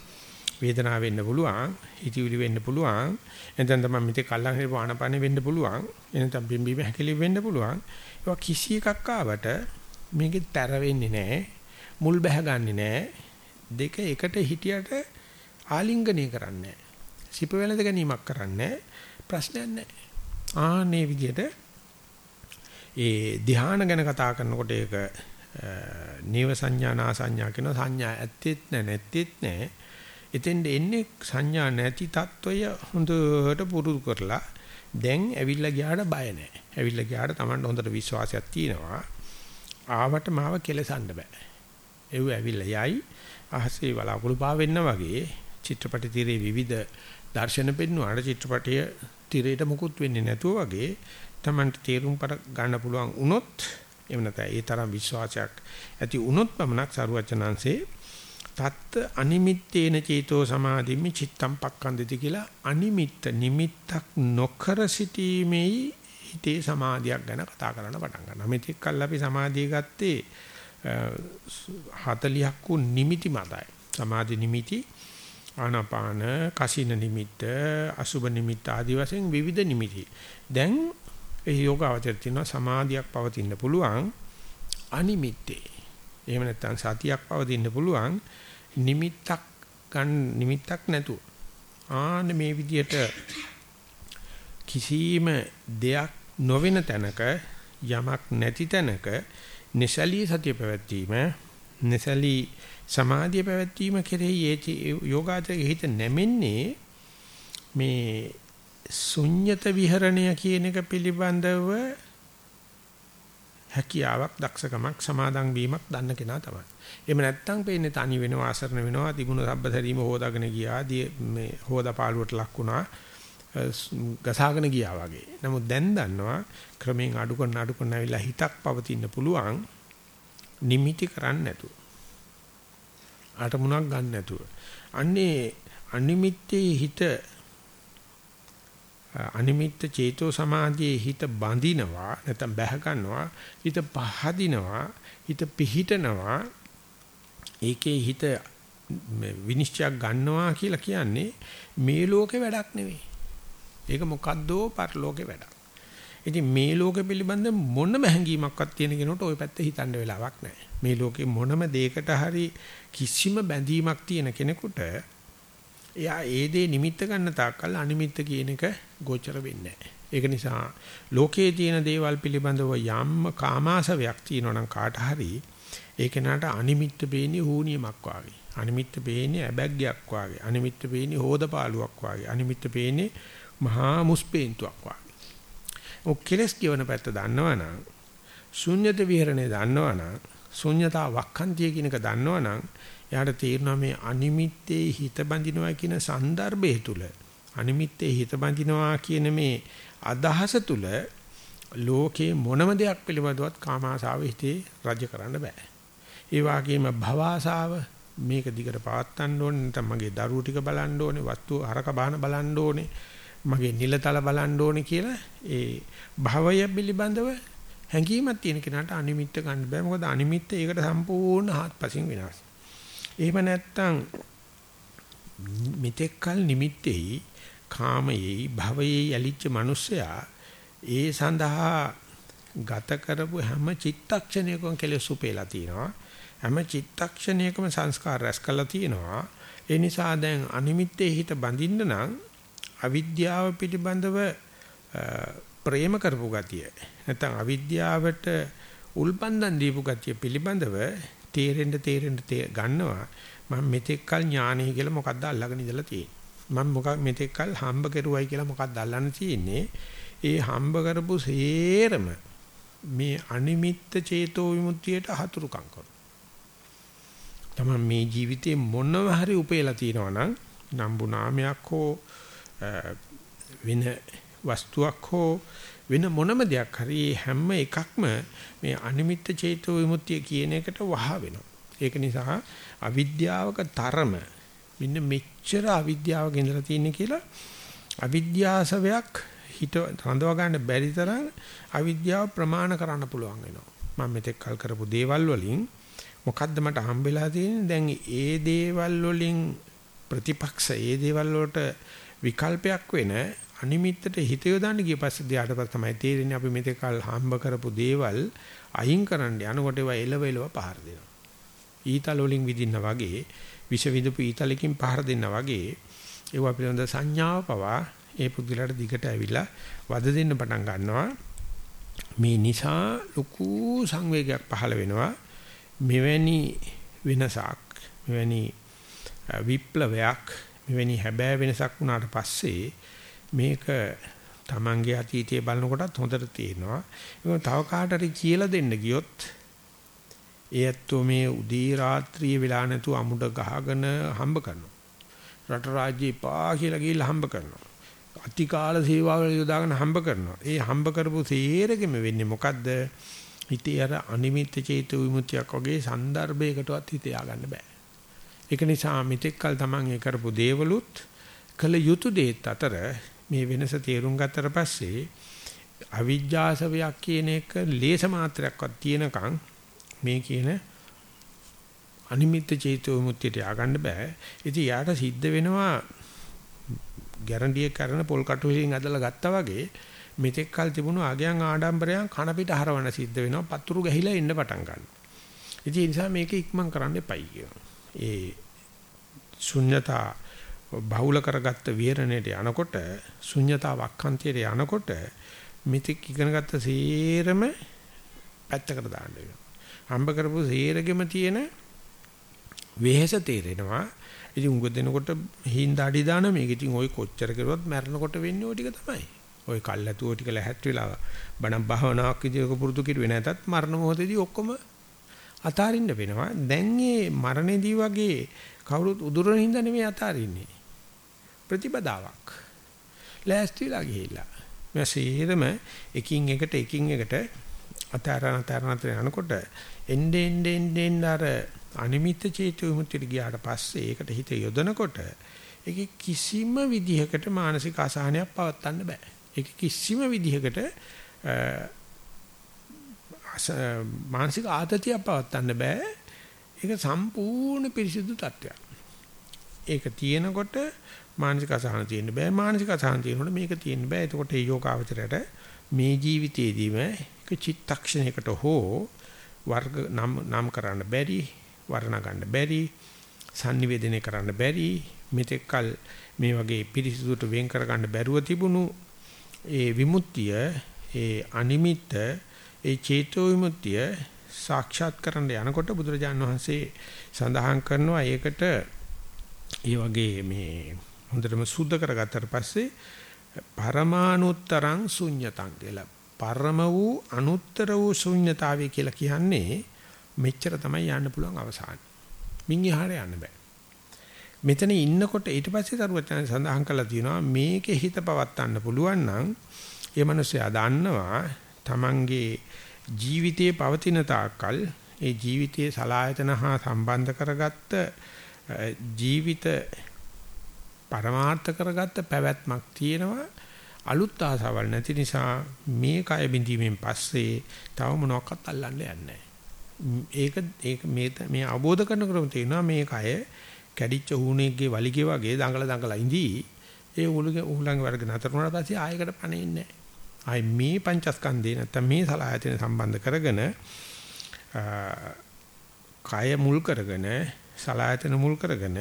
වේදනාව වෙන්න පුළුවන්. හිතවිලි වෙන්න පුළුවන්. එතෙන් තමයි මෙතේ කල්ලන් හිරපු ආනපනෙ වෙන්න පුළුවන්. එනතම් බිම්බීම හැකලි වෙන්න පුළුවන්. ඒවා කිසි එකක් ආවට මේකේ තර වෙන්නේ නැහැ. මුල් බැහැගන්නේ නැහැ. දෙක එකට හිටියට ආලිංගනය කරන්නේ නැහැ. සිප වෙනද ගැනීමක් කරන්නේ ප්‍රශ්නයක් නැහැ. ආනේ විදිහට ඒ ධ්‍යාන ගැන කතා කරනකොට ඒක නීව සංඥා නා සංඥා කියන සංඥා ඇත්තෙත් නැ නැත්තෙත් නැහැ. එතෙන්ට එන්නේ සංඥා නැති తত্ত্বය හොඳට පුරුදු කරලා දැන් ඇවිල්ලා ගියාට බය නැහැ. ඇවිල්ලා ගියාට Tamanට හොඳට විශ්වාසයක් තියෙනවා. ආවට මාව කෙලසන්න බෑ. ඒව ඇවිල්ලා යයි අහසේ වලාකුළු පා වෙන්න වගේ චිත්‍රපට තිරේ විවිධ දර්ශන පෙන්වන චිත්‍රපටය තිරේට මුකුත් වෙන්නේ නැතුව වගේ Tamanට තේරුම් ගන්න පුළුවන් වුණොත් එහෙම නැත්නම් ඒ තරම් විශ්වාසයක් ඇති වුණොත් පමණක් සරුවචනංශේ තත් අනිමිත්තේන චේතෝ සමාධිමි චිත්තම් පක්ඛන්දිති කියලා අනිමිත්ත නිමිත්තක් නොකර සිටීමේ හිතේ සමාධියක් ගැන කතා කරන්න පටන් ගන්නවා. මෙතෙක් කල් අපි සමාධිය ගත්තේ 40ක් වූ නිමිති මතයි. සමාධි නිමිති ආනාපාන, කසින නිමිත්ත, අසුබ නිමිත්ත ආදී වශයෙන් විවිධ නිමිති. දැන් ඒ යෝගාවචර තියෙනවා සමාධියක් පවතින්න පුළුවන් අනිමිත්තේ. එහෙම නැත්නම් සතියක් පවතින්න පුළුවන් නිමිත්තක් ගන්න නිමිත්තක් නැතුව. ආන්න මේ විදියට කිසිම දෙයක් නොවන තැනක යමක් නැති තැනක නිසලී සතිය පැවැත්වීම නිසලී සමාධිය පැවැත්වීම කෙරෙහි ඒ යෝගාචරයේ හිත නැමෙන්නේ මේ ශුන්්‍යත විහරණය කියන එක පිළිබඳව හැකියාවක් දක්ෂකමක් සමාදන් වීමක් දන්න කෙනා තමයි. එහෙම නැත්නම් පේන්නේ තනි වෙනවා ආසරණ වෙනවා තිබුණ සබ්බතරීම හොදාගෙන ගියා මේ හොදා පාළුවට ලක් වුණා ගසාගෙන ගියා වගේ. නමුත් දැන් දන්නවා ක්‍රමයෙන් අඩු කරන අඩු කරන ඇවිල්ලා හිතක් පවතින්න පුළුවන් නිමිති කරන්නේ නැතුව. අටමුණක් ගන්න නැතුව. අන්නේ අනිමිත්තේ හිත අනිමිත්ත චේතෝ සමාධියේ හිත බඳිනවා නැත්නම් බැහැ ගන්නවා හිත පහදිනවා හිත පිහිටනවා ඒකේ හිත විනිශ්චය ගන්නවා කියලා කියන්නේ මේ ලෝකේ වැඩක් නෙවෙයි ඒක මොකද්දෝ පරලෝකේ වැඩක්. ඉතින් මේ ලෝකෙ පිළිබඳ මොනම හැඟීමක්වත් තියෙන කෙනෙකුට ওই පැත්ත හිතන්න වෙලාවක් නැහැ. මේ ලෝකේ මොනම දෙයකට හරි කිසිම බැඳීමක් තියෙන කෙනෙකුට එයා ඒ දේ නිමිත්ත ගන්න තාක්කල් අනිමිත්ත කියන එක ගෝචර වෙන්නේ නැහැ. ඒක නිසා ලෝකයේ තියෙන දේවල් පිළිබඳව යම් කාමාසවයක් තියෙනවා නම් කාට හරි ඒක නට අනිමිත්ත පේන්නේ හූනියමක් වාගේ. අනිමිත්ත පේන්නේ ඇබැග්ගයක් වාගේ. අනිමිත්ත පේන්නේ හෝදපාලුවක් වාගේ. අනිමිත්ත පේන්නේ මහා මුස්පේන්තුවක් වගේ. ඔක් කෙලස් කියවන පැත්ත දන්නවනම් ශුන්්‍යත විහරණය දන්නවනම් ශුන්්‍යතා වක්ඛන්තිය කියන එක දන්නවනම් එයාට තේරෙනවා මේ අනිමිත්තේ හිත බඳිනවා කියන સંદર્ભය තුල අනිමිත්තේ හිත බඳිනවා කියන මේ අදහස තුල ලෝකේ මොනම දෙයක් පිළිබඳවත් කාමාශාව හිතේ රජ කරන්න බෑ. ඒ වගේම භවආශාව මේක දිගට පවත්වන්න ඕනේ නැත්නම් මගේ දරුවෝ ටික බලන්න ඕනේ වස්තු හරක බහන බලන්න ඕනේ මගේ නිලතල බලන්න ඕනේ කියලා ඒ භවය පිළිබඳව හැඟීමක් තියෙන කෙනාට අනිමිත්ත ගන්න බෑ මොකද අනිමිත්ත ඒකට සම්පූර්ණ හත්පසින් විනාශයි එහෙම නැත්තම් මෙතෙක්කල් නිමිත්තේයි කාමයේ භවයේ යලිච්ච මිනිසයා ඒ සඳහා ගත කරපු හැම චිත්තක්ෂණයකම කෙලෙස් උපේලා තියෙනවා හැම චිත්තක්ෂණයකම සංස්කාර රැස් කරලා තියෙනවා ඒ නිසා දැන් අනිමිත්තේ හිත බඳින්න නම් අවිද්‍යාව පිළිබඳව ප්‍රේම කරපු ගතිය නැත්නම් අවිද්‍යාවට උල්පන්දන් දීපු ගතිය පිළිබඳව තේරෙන්න තේරෙන්න ගන්නවා. මම මෙතෙක්කල් ඥානෙ කියලා මොකද්ද අල්ලගෙන ඉඳලා තියෙන්නේ. මම මොකක් මෙතෙක්කල් හම්බ කරුවයි කියලා මොකක්ද අල්ලන්න තියෙන්නේ? ඒ හම්බ කරපු සේරම මේ අනිමිත්ත චේතෝ විමුක්තියට හතුරුකම් කරනවා. තමයි මේ ජීවිතේ මොනව හරි උපේලා තියෙනවා නම් නම්බු නාමයක් හෝ වෙන වස්තුවක් හෝ වෙන මොනම දෙයක් හරි හැම එකක්ම මේ අනිමිත්ත චේතෝ විමුක්තිය කියන එකට වහ වෙනවා. ඒක නිසා අවිද්‍යාවක තරම මෙන්න මෙච්චර අවිද්‍යාවක ඉඳලා තියෙන්නේ කියලා අවිද්‍යාසවයක් හිත රඳව ගන්න බැරි තරම් අවිද්‍යාව ප්‍රමාණ කරන්න පුළුවන් වෙනවා. මම මෙතෙක් කල් කරපු දේවල් වලින් මොකද්ද මට හම්බෙලා තියෙන්නේ? දැන් ඒ දේවල් වලින් ප්‍රතිපක්ෂ ඒ දේවල් වලට විකල්පයක් වෙන අනිමිත්තට හිත යොදන්න ගිය පස්සේ දෙයට පස්සේ තමයි තේරෙන්නේ අපි මෙතෙක් කල් හම්බ කරපු දේවල් අයින් කරන්න යනකොට ඒවා එලව එලව පහර දෙනවා. ඊතල වලින් විදින්න වගේ විෂ විදපු ඊතලකින් පහර දෙන්න වගේ ඒවා පිළිබඳ සංඥාව පවා ඒ පුදුලට දිගට ඇවිල්ලා වද දෙන්න පටන් ගන්නවා. මේ නිසා ලොකු සංවේගයක් පහළ වෙනවා මෙවැනි වෙනසක් මෙවැනි විප්ලවයක් මෙවැනි හැබෑ වෙනසක් වුණාට පස්සේ මේක Tamange අතීතයේ බලනකොටත් හොඳට තේනවා. ඒක තව කාටරි කියලා දෙන්න ගියොත් ඒ ඇත්තෝ මේ උදේ රාත්‍රියේ වෙලා නැතුව අමුඩ ගහගෙන හම්බ කරනවා. රට රාජ්‍ය පා කියලා ගිහිල්ලා හම්බ කරනවා. අතිකාල සේවාවල යොදාගෙන හම්බ කරනවා. ඒ හම්බ කරපු සේරගෙම වෙන්නේ මොකද්ද? හිතේ අර අනිමිත්‍ය චේතු විමුක්තියක් වගේ සන්දර්භයකටවත් හිත ය아가න්න බෑ. ඒක නිසා මෙතෙක් කල තමන් ඒ කරපු දේවලුත් කළ යුතු දේත් අතර මේ වෙනස තේරුම් ගත්තට පස්සේ අවිජ්ජාසවයක් කියන එක ලේස මාත්‍රයක්වත් තියෙනකන් මේ කියන අනිමිත්‍ය චේතු විමුක්තියට ය아가න්න බෑ. ඉතින් යාට සිද්ධ වෙනවා ගැරන්ඩිය කරන පොල් කටු වලින් ඇදලා ගත්තා වගේ මෙතෙක් කල් තිබුණු ආගයන් ආඩම්බරයන් කන පිට හරවන සිද්ධ වෙනවා පතුරු ගහිලා එන්න පටන් ගන්නවා. ඉතින් ඒ නිසා මේක ඉක්මන් කරන්න එපයි කියනවා. ඒ ශුන්්‍යතා බහුල කරගත්ත විහරණයට යනකොට ශුන්්‍යතා වක්ඛන්තියට යනකොට මෙතෙක් ඉගෙනගත්ත සේරම පැත්තකට දාන්න වෙනවා. හම්බ කරපු සේරගෙම තියෙන වෙහෙස තේරෙනවා. ඉතින් උඟ දෙනකොට හිඳාඩි දාන මේක ඉතින් ওই කොච්චර කරුවත් මැරෙනකොට වෙන්නේ ওই ටික තමයි. ওই කල්ැතුව ටික ලැහැත් වෙලා බණ භාවනාවක් විදිහක පුරුදු කිරුවේ නැතත් මරණ මොහොතේදී ඔක්කොම අතාරින්න වෙනවා. දැන් මේ මරණේදී වගේ කවුරුත් උදුරන හින්දා නෙමෙයි අතාරින්නේ. ප්‍රතිපදාවක්. ලෑස්තිලා ගිහිල්ලා. මේ සීරම එකින් එකට එකින් එකට අතාරන අතාරන යනකොට එnde ende ende අර අනිමිත්‍ය චේතු විමුක්තියට ගියාට පස්සේ ඒකට හිත යොදනකොට ඒක කිසිම විදිහකට මානසික අසහනයක් පවත්වන්න බෑ. ඒක කිසිම විදිහකට මානසික ආතතියක් පවත්වන්න බෑ. ඒක සම්පූර්ණ පිරිසිදු තත්ත්වයක්. ඒක තියෙනකොට මානසික අසහන තියෙන්න බෑ. මානසික අසහන තියෙනකොට මේක තියෙන්න බෑ. එතකොට මේ යෝගාවචරයට මේ ජීවිතේදීම එක චිත්තක්ෂණයකට හෝ වර්ග නම් නම් කරන්න බැරි වර්ණ ගන්න බැරි sannivedana කරන්න බැරි මෙතෙක්කල් මේ වගේ පිරිසිදුට වෙන් කර ගන්න බැරුව තිබුණු ඒ විමුක්තිය ඒ අනිමිත්ත ඒ චේතෝ විමුක්තිය සාක්ෂාත් කරන්න යනකොට බුදුරජාන් වහන්සේ සඳහන් කරනවා ඒකට ඒ වගේ මේ හොඳටම සුද්ධ කරගත්තට පස්සේ පරමානුත්තරං ශුන්්‍යතං කියලා පරම වූ අනුත්තර වූ ශුන්්‍යතාවය කියලා කියන්නේ මෙච්චර තමයි යන්න පුළුවන් අවසානය. මින් එහාට යන්න බෑ. මෙතන ඉන්නකොට ඊට පස්සේ තරුවචන සඳහන් කළා තියෙනවා මේකේ හිත පවත්වන්න පුළුවන් නම් ඒ මිනිස්සයා දන්නවා Tamange ජීවිතයේ පවතින තාක්කල් ඒ ජීවිතයේ සලායතන හා සම්බන්ධ කරගත්ත ජීවිත පරමාර්ථ කරගත්ත පැවැත්මක් තියෙනවා අලුත් ආසාවල් නැති නිසා මේ කය බිඳීමෙන් පස්සේ තව මොනවාක්වත් අල්ලන්න යන්නේ නැහැ. ඒක ඒක මේ මේ අවබෝධ කරනකොට තේරෙනවා මේ කය කැඩිච්ච හුණේගේ වලිගේ වගේ දඟල දඟල ඉඳී ඒ උලුගේ උහුලංග වර්ග නතර වුණාට පස්සේ ආයකට පණෙන්නේ නැහැ. ආයි මේ පංචස්කන්ධේ නැත්තම් මේ සලආයතන සම්බන්ධ කරගෙන කය මුල් කරගෙන සලආයතන මුල් කරගෙන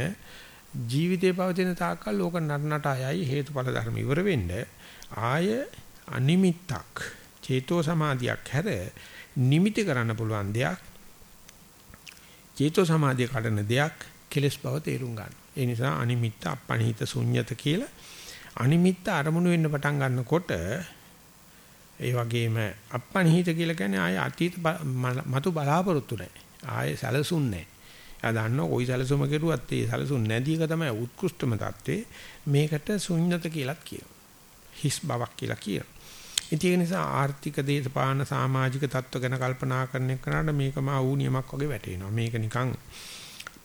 ජීවිතේ පවතින තාක්කල් ලෝක නරනට ආයයි හේතුඵල ධර්ම ඉවර වෙන්න ආය අනිමිත්තක් චේතෝ සමාධියක් හැර නිමිති කරන්න පුළුවන් දෙයක් චේතෝ සමාධිය කඩන දෙයක් කෙලස් බව තේරුම් ගන්න. ඒ නිසා අනිමිත්ත අපණිහිත ශුන්්‍යත කියලා අනිමිත්ත අරමුණු වෙන්න පටන් ගන්නකොට ඒ වගේම අපණිහිත කියලා කියන්නේ ආය අතීත මතු බලාපොරොත්තු නැහැ. ආය සැලසුම් නැහැ. එයා දන්නවා කොයි සැලසුම කෙරුවත් ඒ සැලසුම් නැති එක තමයි උත්කෘෂ්ඨම தත්ත්වේ. මේකට ශුන්්‍යත කියලාත් කියනවා. හිස් බවක් කියලා කියනවා. ඉතින් ඒ නිසා ආර්ථික දේශපාලන සමාජික தত্ত্ব ගැන කල්පනා කරන එකට මේකම ආූ නියමක් වගේ වැටෙනවා. මේක නිකන්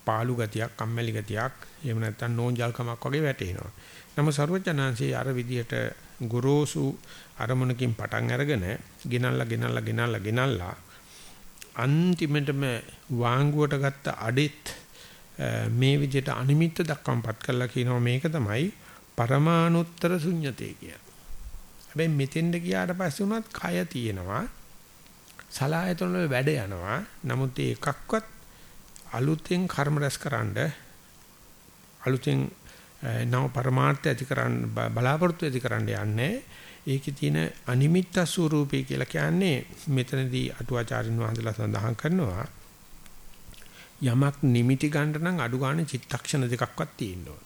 පාළු ගතියක්, කම්මැලි ගතියක්, එහෙම නැත්නම් නෝන්ජල්කමක් වගේ වැටෙනවා. නමුත් ਸਰවඥාන්සේ අර විදියට ගොරෝසු අරමුණකින් පටන් අරගෙන ගෙනල්ලා ගෙනල්ලා ගෙනල්ලා ගෙනල්ලා අන්තිමටම වාංගුවට ගත්ත අඩෙත් මේ විදිහට අනිමිත්ත දක්වම්පත් කළා කියනවා මේක තමයි පරමානුත්තර ශුන්්‍යතේ කියන්නේ. හැබැයි මෙතෙන්ද ගියාට පස්සේ උනත් කය තියෙනවා. සලායතන වල වැඩ යනවා. නමුත් ඒ එකක්වත් අලුතෙන් කර්ම රැස්කරනද අලුතෙන් නව પરමාර්ථය ඇති කරන්න බලාපොරොත්තු ඇති කරන්න යන්නේ. ඒකේ තියෙන අනිමිත්ත ස්වરૂපය කියලා කියන්නේ මෙතනදී අටුවාචාරින් වහන්සේලා සඳහන් කරනවා යමක් නිමිති ගන්න නම් අඩු ගන්න චිත්තක්ෂණ දෙකක්වත් තියෙන්න ඕන.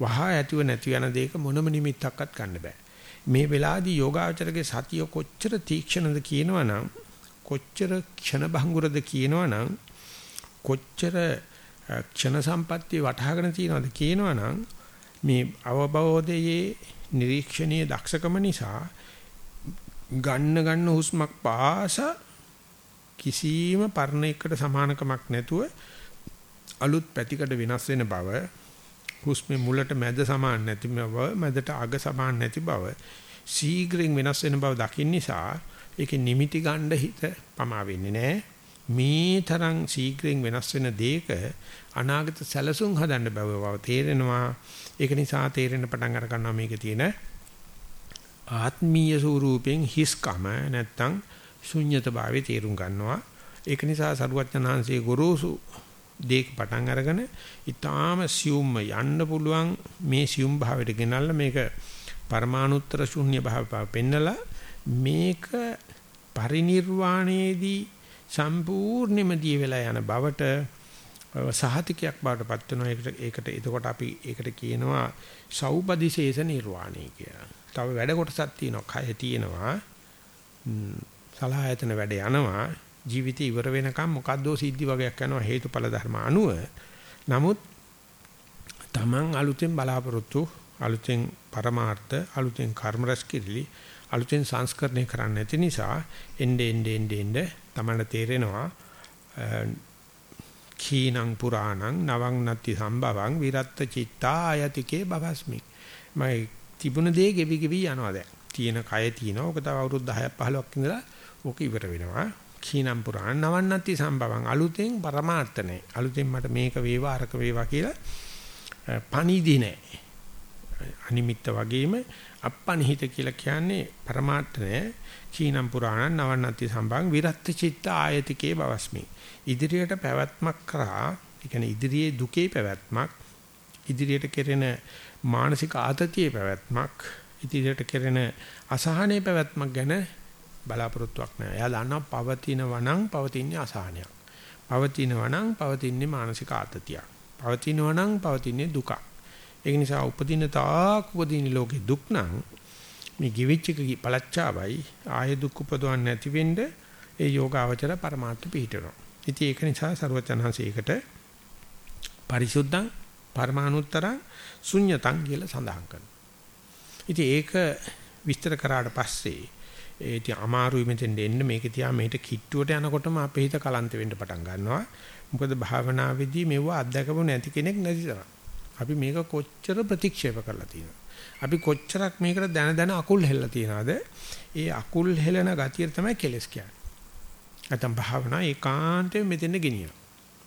වහා ඇතිව නැති යන දෙයක මොනම නිමිත්තක්වත් ගන්න බෑ. මේ වෙලාවේදී යෝගාචරගේ සතිය කොච්චර තීක්ෂණද කියනවනම් කොච්චර ක්ෂණ භංගුරද කියනවනම් කොච්චර ක්ෂණ සම්පත්තිය වටහාගෙන තියනවද කියනවනම් මේ අවබෝධයේ නිරීක්ෂණීය දක්ෂකම නිසා ගන්න ගන්න හුස්මක් පාස කිසිම පර්ණයකට සමානකමක් නැතුව අලුත් පැතිකඩ වෙනස් වෙන බව හුස්මේ මුලට මැද සමාන නැති බව මැදට අග සමාන නැති බව ශීඝ්‍රයෙන් වෙනස් වෙන බව දකින්න නිසා ඒකේ නිමිති ගන්න හිත පමා වෙන්නේ නැහැ. මේ තරම් ශීඝ්‍රයෙන් වෙනස් වෙන දෙයක අනාගත සැලසුම් හදන්න බව තේරෙනවා. ඒක නිසා තේරෙන්න පටන් අර ගන්නවා මේකේ තියෙන ආත්මීය ස්වරූපෙන් හිස්කම නැත්තම් ශුන්්‍යතභාවය තේරුම් ගන්නවා. ඒක නිසා සරුවචනාංශයේ ගොරෝසු දෙයක පටන් අරගෙන ඊටාම සියුම්ම යන්න පුළුවන් මේ සියුම් භාවයට ගෙනල්ලා මේක පරමාණුත්තර ශුන්‍ය භාවය පෙන්නලා මේක පරිණිර්වාණයේදී සම්පූර්ණයෙන්ම දී වෙලා යන බවට සහතිකයක් බවට පත් වෙනවා ඒකට ඒකට එතකොට අපි ඒකට කියනවා සෞපදිශේෂ නිර්වාණය කියලා. තව වැඩ කොටසක් තියෙනවා. කය තියෙනවා. සලආයතන වැඩ යනවා. ජීවිතය ඉවර වෙනකම් මොකද්දෝ සිද්ධි වගේක් යනවා හේතුඵල ධර්ම අනුව. නමුත් Taman අලුතෙන් බලාපොරොත්තු අලුතෙන් පරමාර්ථ අලුතෙන් කර්ම රැස් කිරිලි අලුතෙන් සංස්කරණය කරන්න නැති නිසා එnde ende ende ende තමයි තේරෙනවා කීනං පුරාණං නවං නත්ති සම්භවං විරත්ත චිත්තා ආයතිකේ බවස්මි මම තිබුණ දේ ගෙවි ගෙවි යනවා දැන්. තියෙන කය තියෙනවා. ඔක තව අවුරුදු 10ක් 15ක් ඉඳලා ඕක ඉවර වෙනවා. කීනං පුරාණ නවං නත්ති සම්භවං. අලුතෙන් පරමාර්ථ නැහැ. අලුතෙන් මට මේක වේවා අරක වේවා කියලා පණිදි නැහැ. අනිමිත්ත වගේම අප්පනිහිත කියලා කියන්නේ પરමාර්ථ නෑ චීනම් පුරාණං නවන්නති සම්භං විරත් චිත්ත ආයතිකේ බවස්මි ඉදිරියට පැවැත්මක් කරා ඒ කියන්නේ ඉදිරියේ දුකේ පැවැත්මක් ඉදිරියට කෙරෙන මානසික ආතතියේ පැවැත්මක් ඉදිරියට කෙරෙන අසහනයේ පැවැත්මක් ගැන බලාපොරොත්තුවක් නෑ. එයා දන්නවා පවතිනවා නම් පවතින්නේ අසහනයක්. පවතිනවා නම් පවතින්නේ මානසික ආතතියක්. පවතිනවා නම් පවතින්නේ දුකක්. ඒක නිසා උපදින තාක් උපදින ලෝකේ දුක් නම් මේ givichක පළච්චාවයි ආය දුක් උපදවන්නේ නැති වෙන්න ඒ යෝගාවචර પરමාර්ථ පිහිටනවා. ඉතින් ඒක නිසා ਸਰවචනහන්සේකට පරිසුද්ධං පරමානුත්තරං ශුන්්‍යතං කියලා සඳහන් කරනවා. ඉතින් ඒක විස්තර කරාට පස්සේ ඒ ඉතින් අමාරුයි මෙතෙන් එන්න මේක තියා මේකට කිට්ටුවට යනකොටම අපේ හිත කලන්ත වෙන්න පටන් ගන්නවා. මොකද භාවනාවේදී මෙව අත්දකපු නැති කෙනෙක් නැති තරම්. අපි මේක කොච්චර ප්‍රතික්ෂේප කරලා තියෙනවද? අපි කොච්චරක් මේකට දැන දැන අකුල් හෙල්ලලා තියෙනවද? ඒ අකුල් හෙලන ගතිය තමයි කෙලස් කියන්නේ. නැත්නම් භාවනා ඒකාන්තයෙන් මෙතෙන්ද ගෙනියනවා.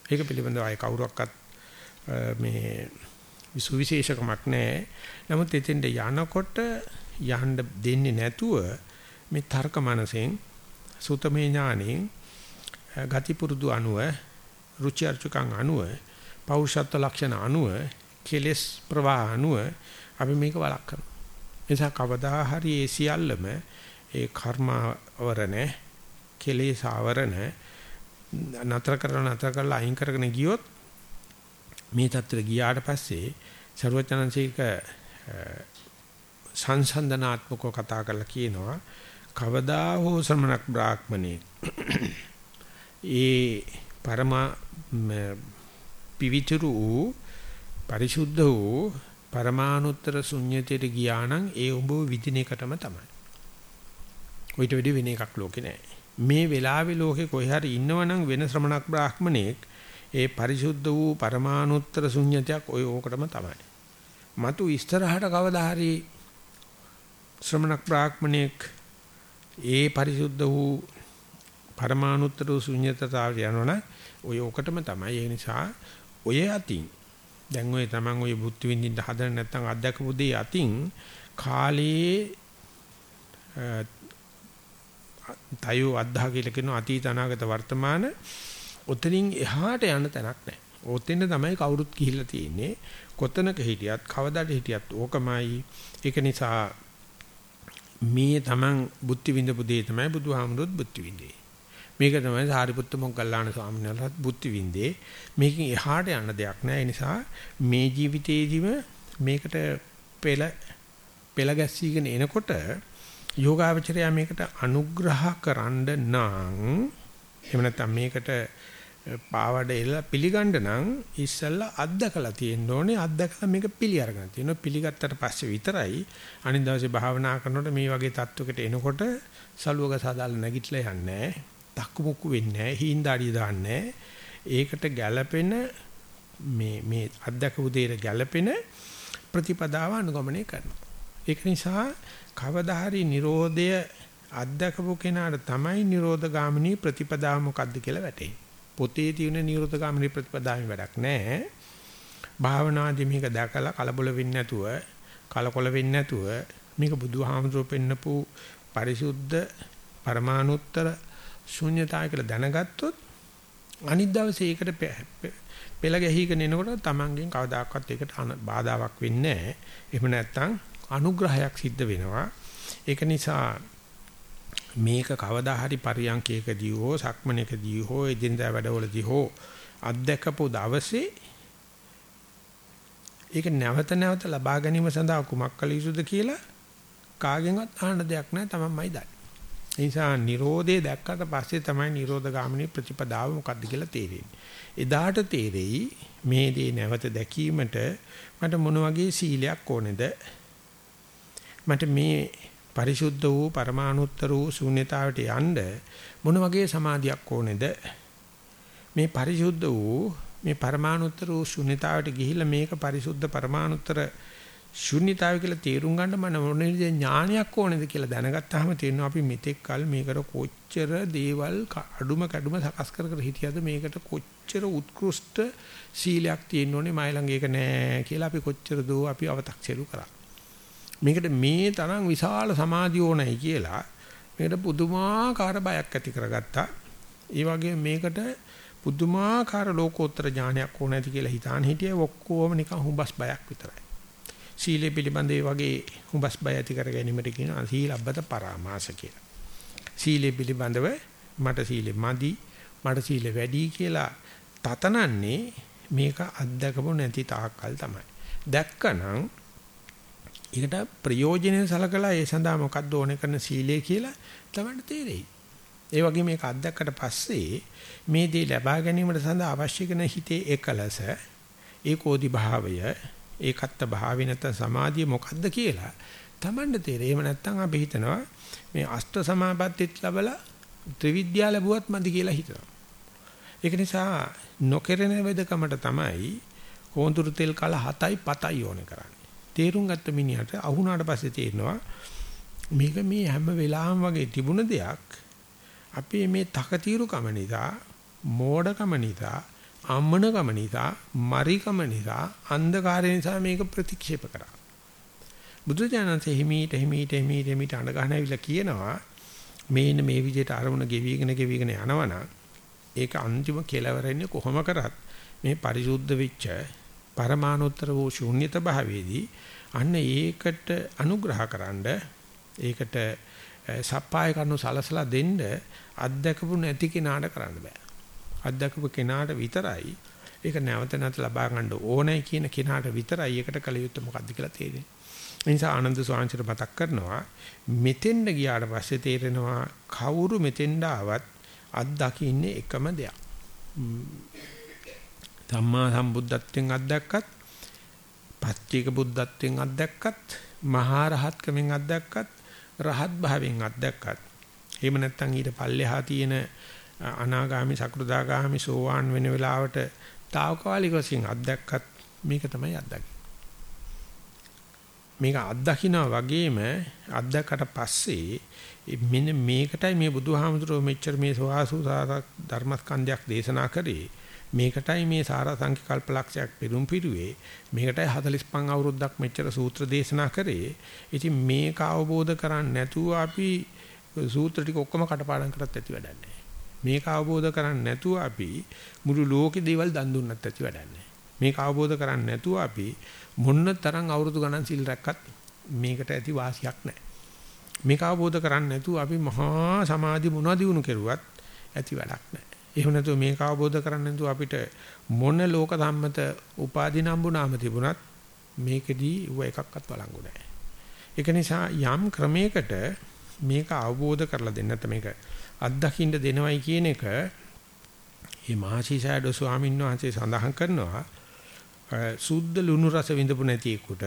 ඒක පිළිබඳව අය කවුරක්වත් මේ විසුවිශේෂකමක් නැහැ. නමුත් එතෙන්ට යනකොට යන්න දෙන්නේ නැතුව මේ තර්ක මනසෙන් සුතමේ ඥානෙන් ගති පුරුදු අනුව රුචි අරුචිකං අනුව පෞරුෂත්ව ලක්ෂණ අනුව කෙලස් ප්‍රවාහ අනුව අපි මේක වළක් කරනවා. එනිසා කවදා හරි ඒ සියල්ලම ඒ කර්මවරණ කෙලෙස් ආවරණ නතර කරන නතර කරලා අයින් කරගෙන ගියොත් මේ தත්තර ගියාට පස්සේ ਸਰවඥාන්සේක සංසන්දනාත්මකව කතා කරලා කියනවා කවදා හෝ ශ්‍රමණක් බ්‍රාහ්මණේ ඒ පරම පිවිතුරු වූ පරිශුද්ධ වූ පරමානුත්තර ශුන්්‍යතයට ගියා නම් ඒ උඹව විදින එකටම තමයි. ඔයිට වෙඩි වෙන එකක් ලෝකේ නැහැ. මේ වෙලාවේ ලෝකේ කොහේ හරි ඉන්නවනම් වෙන ශ්‍රමණක් බ්‍රාහ්මණෙක් ඒ පරිසුද්ධ වූ පරමානුත්තර ශුන්්‍යතයක් ඔය ඕකටම තමයි. මතු ඉස්තරහට කවදා හරි ශ්‍රමණක් බ්‍රාහ්මණෙක් ඒ පරිසුද්ධ වූ පරමානුත්තර ශුන්්‍යතතාවට යනවනම් ඔය ඕකටම තමයි. ඒ නිසා ඔය අතින් දැන් ඔය Taman ඔය බුද්ධ විඳින්න හදන නැත්නම් අධ්‍යක්ෂ බුදේ අතින් කාලේ තයෝ අද්ධා කියලා කියන අතීත අනාගත වර්තමාන ඔතනින් එහාට යන තැනක් නැහැ. ඔතෙන් තමයි කවුරුත් ගිහිල්ලා තියෙන්නේ. කොතනක හිටියත් කවදාද හිටියත් ඕකමයි. ඒක නිසා මේ Taman බුද්ධි විඳපු දේ තමයි බුදුහාමුදුරුවෝ බුද්ධි විඳේ. මේක තමයි සාරිපුත්ත මොග්ගල්ලාන ස්වාමීන් වහන්සේත් බුද්ධි විඳේ. මේකෙන් එහාට යන්න දෙයක් නැහැ. ඒ නිසා මේ ජීවිතේදීම මේකට පෙළ පෙළ ගැස්සීගෙන එනකොට යෝගාවචරය මේකට අනුග්‍රහ කරන්න නම් එහෙම නැත්නම් මේකට පාවඩ එල පිළිගන්න නම් ඉස්සල්ලා අත්දකලා තියෙන්න ඕනේ. අත්දකලා මේක පිළි අරගෙන තියෙනවා. පිළිගත්තට පස්සේ විතරයි අනිත් දවසේ භාවනා කරනකොට මේ වගේ තත්වයකට එනකොට සලුවක සාදාල නැගිටලා යන්නේ තක්කු මුක්කු වෙන්නේ නැහැ. හීන්දාඩිය දාන්නේ ඒකට ගැළපෙන මේ මේ අත්දකපු දෙයට ගැළපෙන ප්‍රතිපදාව අනුගමනය කරනවා. ඒක නිසා කවදා හරි Nirodhaය අත්දකපු කෙනාට තමයි Nirodha ගාමිනී ප්‍රතිපදාව මොකද්ද කියලා වැටෙන්නේ පොතේ තියෙන නිරෝධ ගාමිනී ප්‍රතිපදාවෙන් වැඩක් නැහැ. භාවනාදී මේක දැකලා කලබල වෙන්නේ නැතුව, කලකොල වෙන්නේ නැතුව මේක බුදුහාමුදුරුවෝ පෙන්නපු පරිසුද්ධ පරමානුත්තර ශුන්‍යතාවය කියලා දැනගත්තොත් අනිත් දවසේ ඒකට පෙළ ගැහිගෙන එනකොට තමන්ගෙන් කවදාකවත් ඒකට බාධාවක් වෙන්නේ නැහැ. එහෙම නැත්නම් අනුග්‍රහයක් සිද්ධ වෙනවා. ඒක නිසා මේක කවදා හරි පරියන්කයකදී හෝ සක්මනේකදී හෝ එදිනදා වැඩවලදී හෝ අත්දකපු දවසේ ඒක නැවත නැවත ලබා ගැනීම සඳහා කුමක් කළ යුතුද කියලා කාගෙන්වත් අහන්න දෙයක් නැහැ තමන්මයි දන්නේ. ඒ නිසා Nirodhe දැක්කට පස්සේ තමයි Nirodha ගාමිනී ප්‍රතිපදාව මොකක්ද කියලා තේරෙන්නේ. එදාට තේරෙයි මේ දේ නැවත දැකීමට මට මොන වගේ සීලයක් ඕනේද? මට මේ පරිසුද්ධ වූ පරමානුත්තර වූ ශූන්‍යතාවට යන්න මොන වගේ සමාධියක් ඕනේද? මේ පරිසුද්ධ වූ මේ පරමානුත්තර වූ ශූන්‍යතාවට ගිහිල්ලා මේක පරිසුද්ධ පරමානුත්තර ශූන්‍යතාවය කියලා තේරුම් ගන්න මම මොන විදිහේ ඥානයක් ඕනේද කියලා දැනගත්තාම තේරෙනවා අපි මෙතෙක් කල මේකට කොච්චර දේවල් අඩුම කැඩුම සකස් කර කර හිටියද මේකට කොච්චර උත්කෘෂ්ඨ සීලයක් තියෙන්න ඕනේ මයි ළඟ ඒක නෑ කියලා අපි කොච්චර දෝ අපි අව탁සිරු කරා. මේකට මේ තරම් විශාල සමාධිය ඕනයි කියලා මේකට පුදුමාකාර බයක් ඇති කරගත්තා. ඒ වගේ මේකට පුදුමාකාර ලෝකෝත්තර ඥානයක් ඕන නැති කියලා හිතාන හිටියේ ඔක්කොම නිකන් හුඹස් බයක් විතරයි. සීලේ පිළිබඳ ඒ වගේ හුඹස් බය ඇති කර ගැනීමට කියනවා සීලබ්බත පරාමාස කියලා. සීලේ පිළිබඳව මට සීලෙ මදි මට සීලෙ වැඩි කියලා තතනන්නේ මේක අත්දකපො නැති තාක්කල් තමයි. දැක්කනම් ඒකට ප්‍රයෝජනෙ සලකලා ඒ සඳහා මොකක්ද ඕනේ කරන සීලය කියලා තමයි තේරෙයි. ඒ වගේ මේක අත්දැක්කට පස්සේ මේ දේ ලබා ගැනීමට සඳහා අවශ්‍ය කරන හිතේ එකලස ඒකෝදි භාවය ඒකත්ත භාවය නැත්නම් සමාධිය මොකද්ද කියලා තමන්ට තේරෙයි. එහෙම නැත්නම් අපි හිතනවා මේ අෂ්ට සමාපත්තිත් ලැබලා ත්‍රිවිද්‍යා ලැබුවත් මදි කියලා හිතනවා. ඒක නිසා නොකරන වෙදකමට තමයි හොඳුරු තෙල් කල 7යි 7යි ඕනේ කරන්නේ. තේරුම් ගත්ත මිනිහට අහුණාට පස්සේ තේරෙනවා මේක මේ හැම වෙලාවම වගේ තිබුණ දෙයක්. අපේ මේ තකතිරුකම නිසා මෝඩකම නිසා අම්මනකම නිසා මරිකම නිසා අන්ධකාරය නිසා මේක ප්‍රතික්ෂේප කරා. බුදුජානන්සේ හිමීට හිමීට හිමීට හිමීට අඬ ගන්නවිලා කියනවා මේන මේ විදිහට අරමුණ ගෙවිගෙන ගෙවිගෙන යනවනම් ඒක අන්තිම කෙලවරන්නේ කොහොම කරත් මේ පරිසුද්ධ වෙච්ච පරමානුත්තර වූ ශූන්‍යත භාවයේදී අන්න ඒකට අනුග්‍රහකරනද ඒකට සප්පාය කරනු සලසලා දෙන්න අත්දකපු නැති කෙනාට කරන්න බෑ. අත්දකපු කෙනාට විතරයි ඒක නැවත නැවත ලබා ගන්න ඕනේ කියන කෙනාට විතරයි ඒකට කල යුත්තේ මොකද්ද කියලා තේරෙන්නේ. ඒ නිසා ආනන්ද ස්වාමීන් මතක් කරනවා මෙතෙන්ද ගියාට පස්සේ තේරෙනවා කවුරු මෙතෙන්ද ආවත් අත්දකින්නේ එකම දෙයක්. ධම්මා සම්බුද්ධත්වයෙන් අත්දැක්කත් පච්චේක බුද්ධත්වයෙන් අත්දැක්කත් මහා රහත්කමෙන් අත්දැක්කත් රහත් භාවයෙන් අත්දැක්කත් එහෙම නැත්නම් ඊට පල්ලෙහා තියෙන අනාගාමි සකෘදාගාමි සෝවාන් වෙන වෙලාවට తాවකාලික වශයෙන් අත්දැක්කත් මේක තමයි අත්දැකීම. මේක අත්දකින්නා වගේම අත්දැකට පස්සේ මෙන්න මේකටයි මේ බුදුහාමුදුරුවෝ මෙච්චර මේ සවාසු ධර්මස්කන්ධයක් දේශනා කරේ මේකටයි මේ සාරා සංකල්පලක්ෂයක් පෙරුම් පිරුවේ. මේකටයි 45 අවුරුද්දක් මෙච්චර සූත්‍ර දේශනා කරේ. ඉතින් මේක අවබෝධ කරන්නේ නැතුව අපි සූත්‍ර ටික ඔක්කොම කටපාඩම් කරත් ඇති වැඩක් නැහැ. මේක අවබෝධ කරන්නේ නැතුව අපි මුළු ලෝකේ දේවල් දන් දුන්නත් ඇති වැඩක් නැහැ. මේක අවබෝධ කරන්නේ නැතුව අපි මොන්න තරම් අවුරුදු ගණන් සිල් රැක්කත් මේකට ඇති වාසියක් නැහැ. මේක අවබෝධ කරන්නේ නැතුව අපි මහා සමාධි මොනවද දිනු කෙරුවත් ඇති වැඩක් නැහැ. එහෙම නැතුව මේක අවබෝධ කරන්නේ නැතුව අපිට මොන ලෝක සම්මත උපාදි නම්බු නාම තිබුණත් මේකෙදී ඌ එකක්වත් වළංගු නැහැ. ඒක නිසා යම් ක්‍රමයකට මේක අවබෝධ කරලා දෙන්න නැත්නම් මේක අත්දකින්න දෙනවයි කියන එක මේ මහසිසඩෝ ස්වාමීන් වහන්සේ සඳහන් කරනවා. සුද්ධ ලුණු රස විඳපු නැති එකට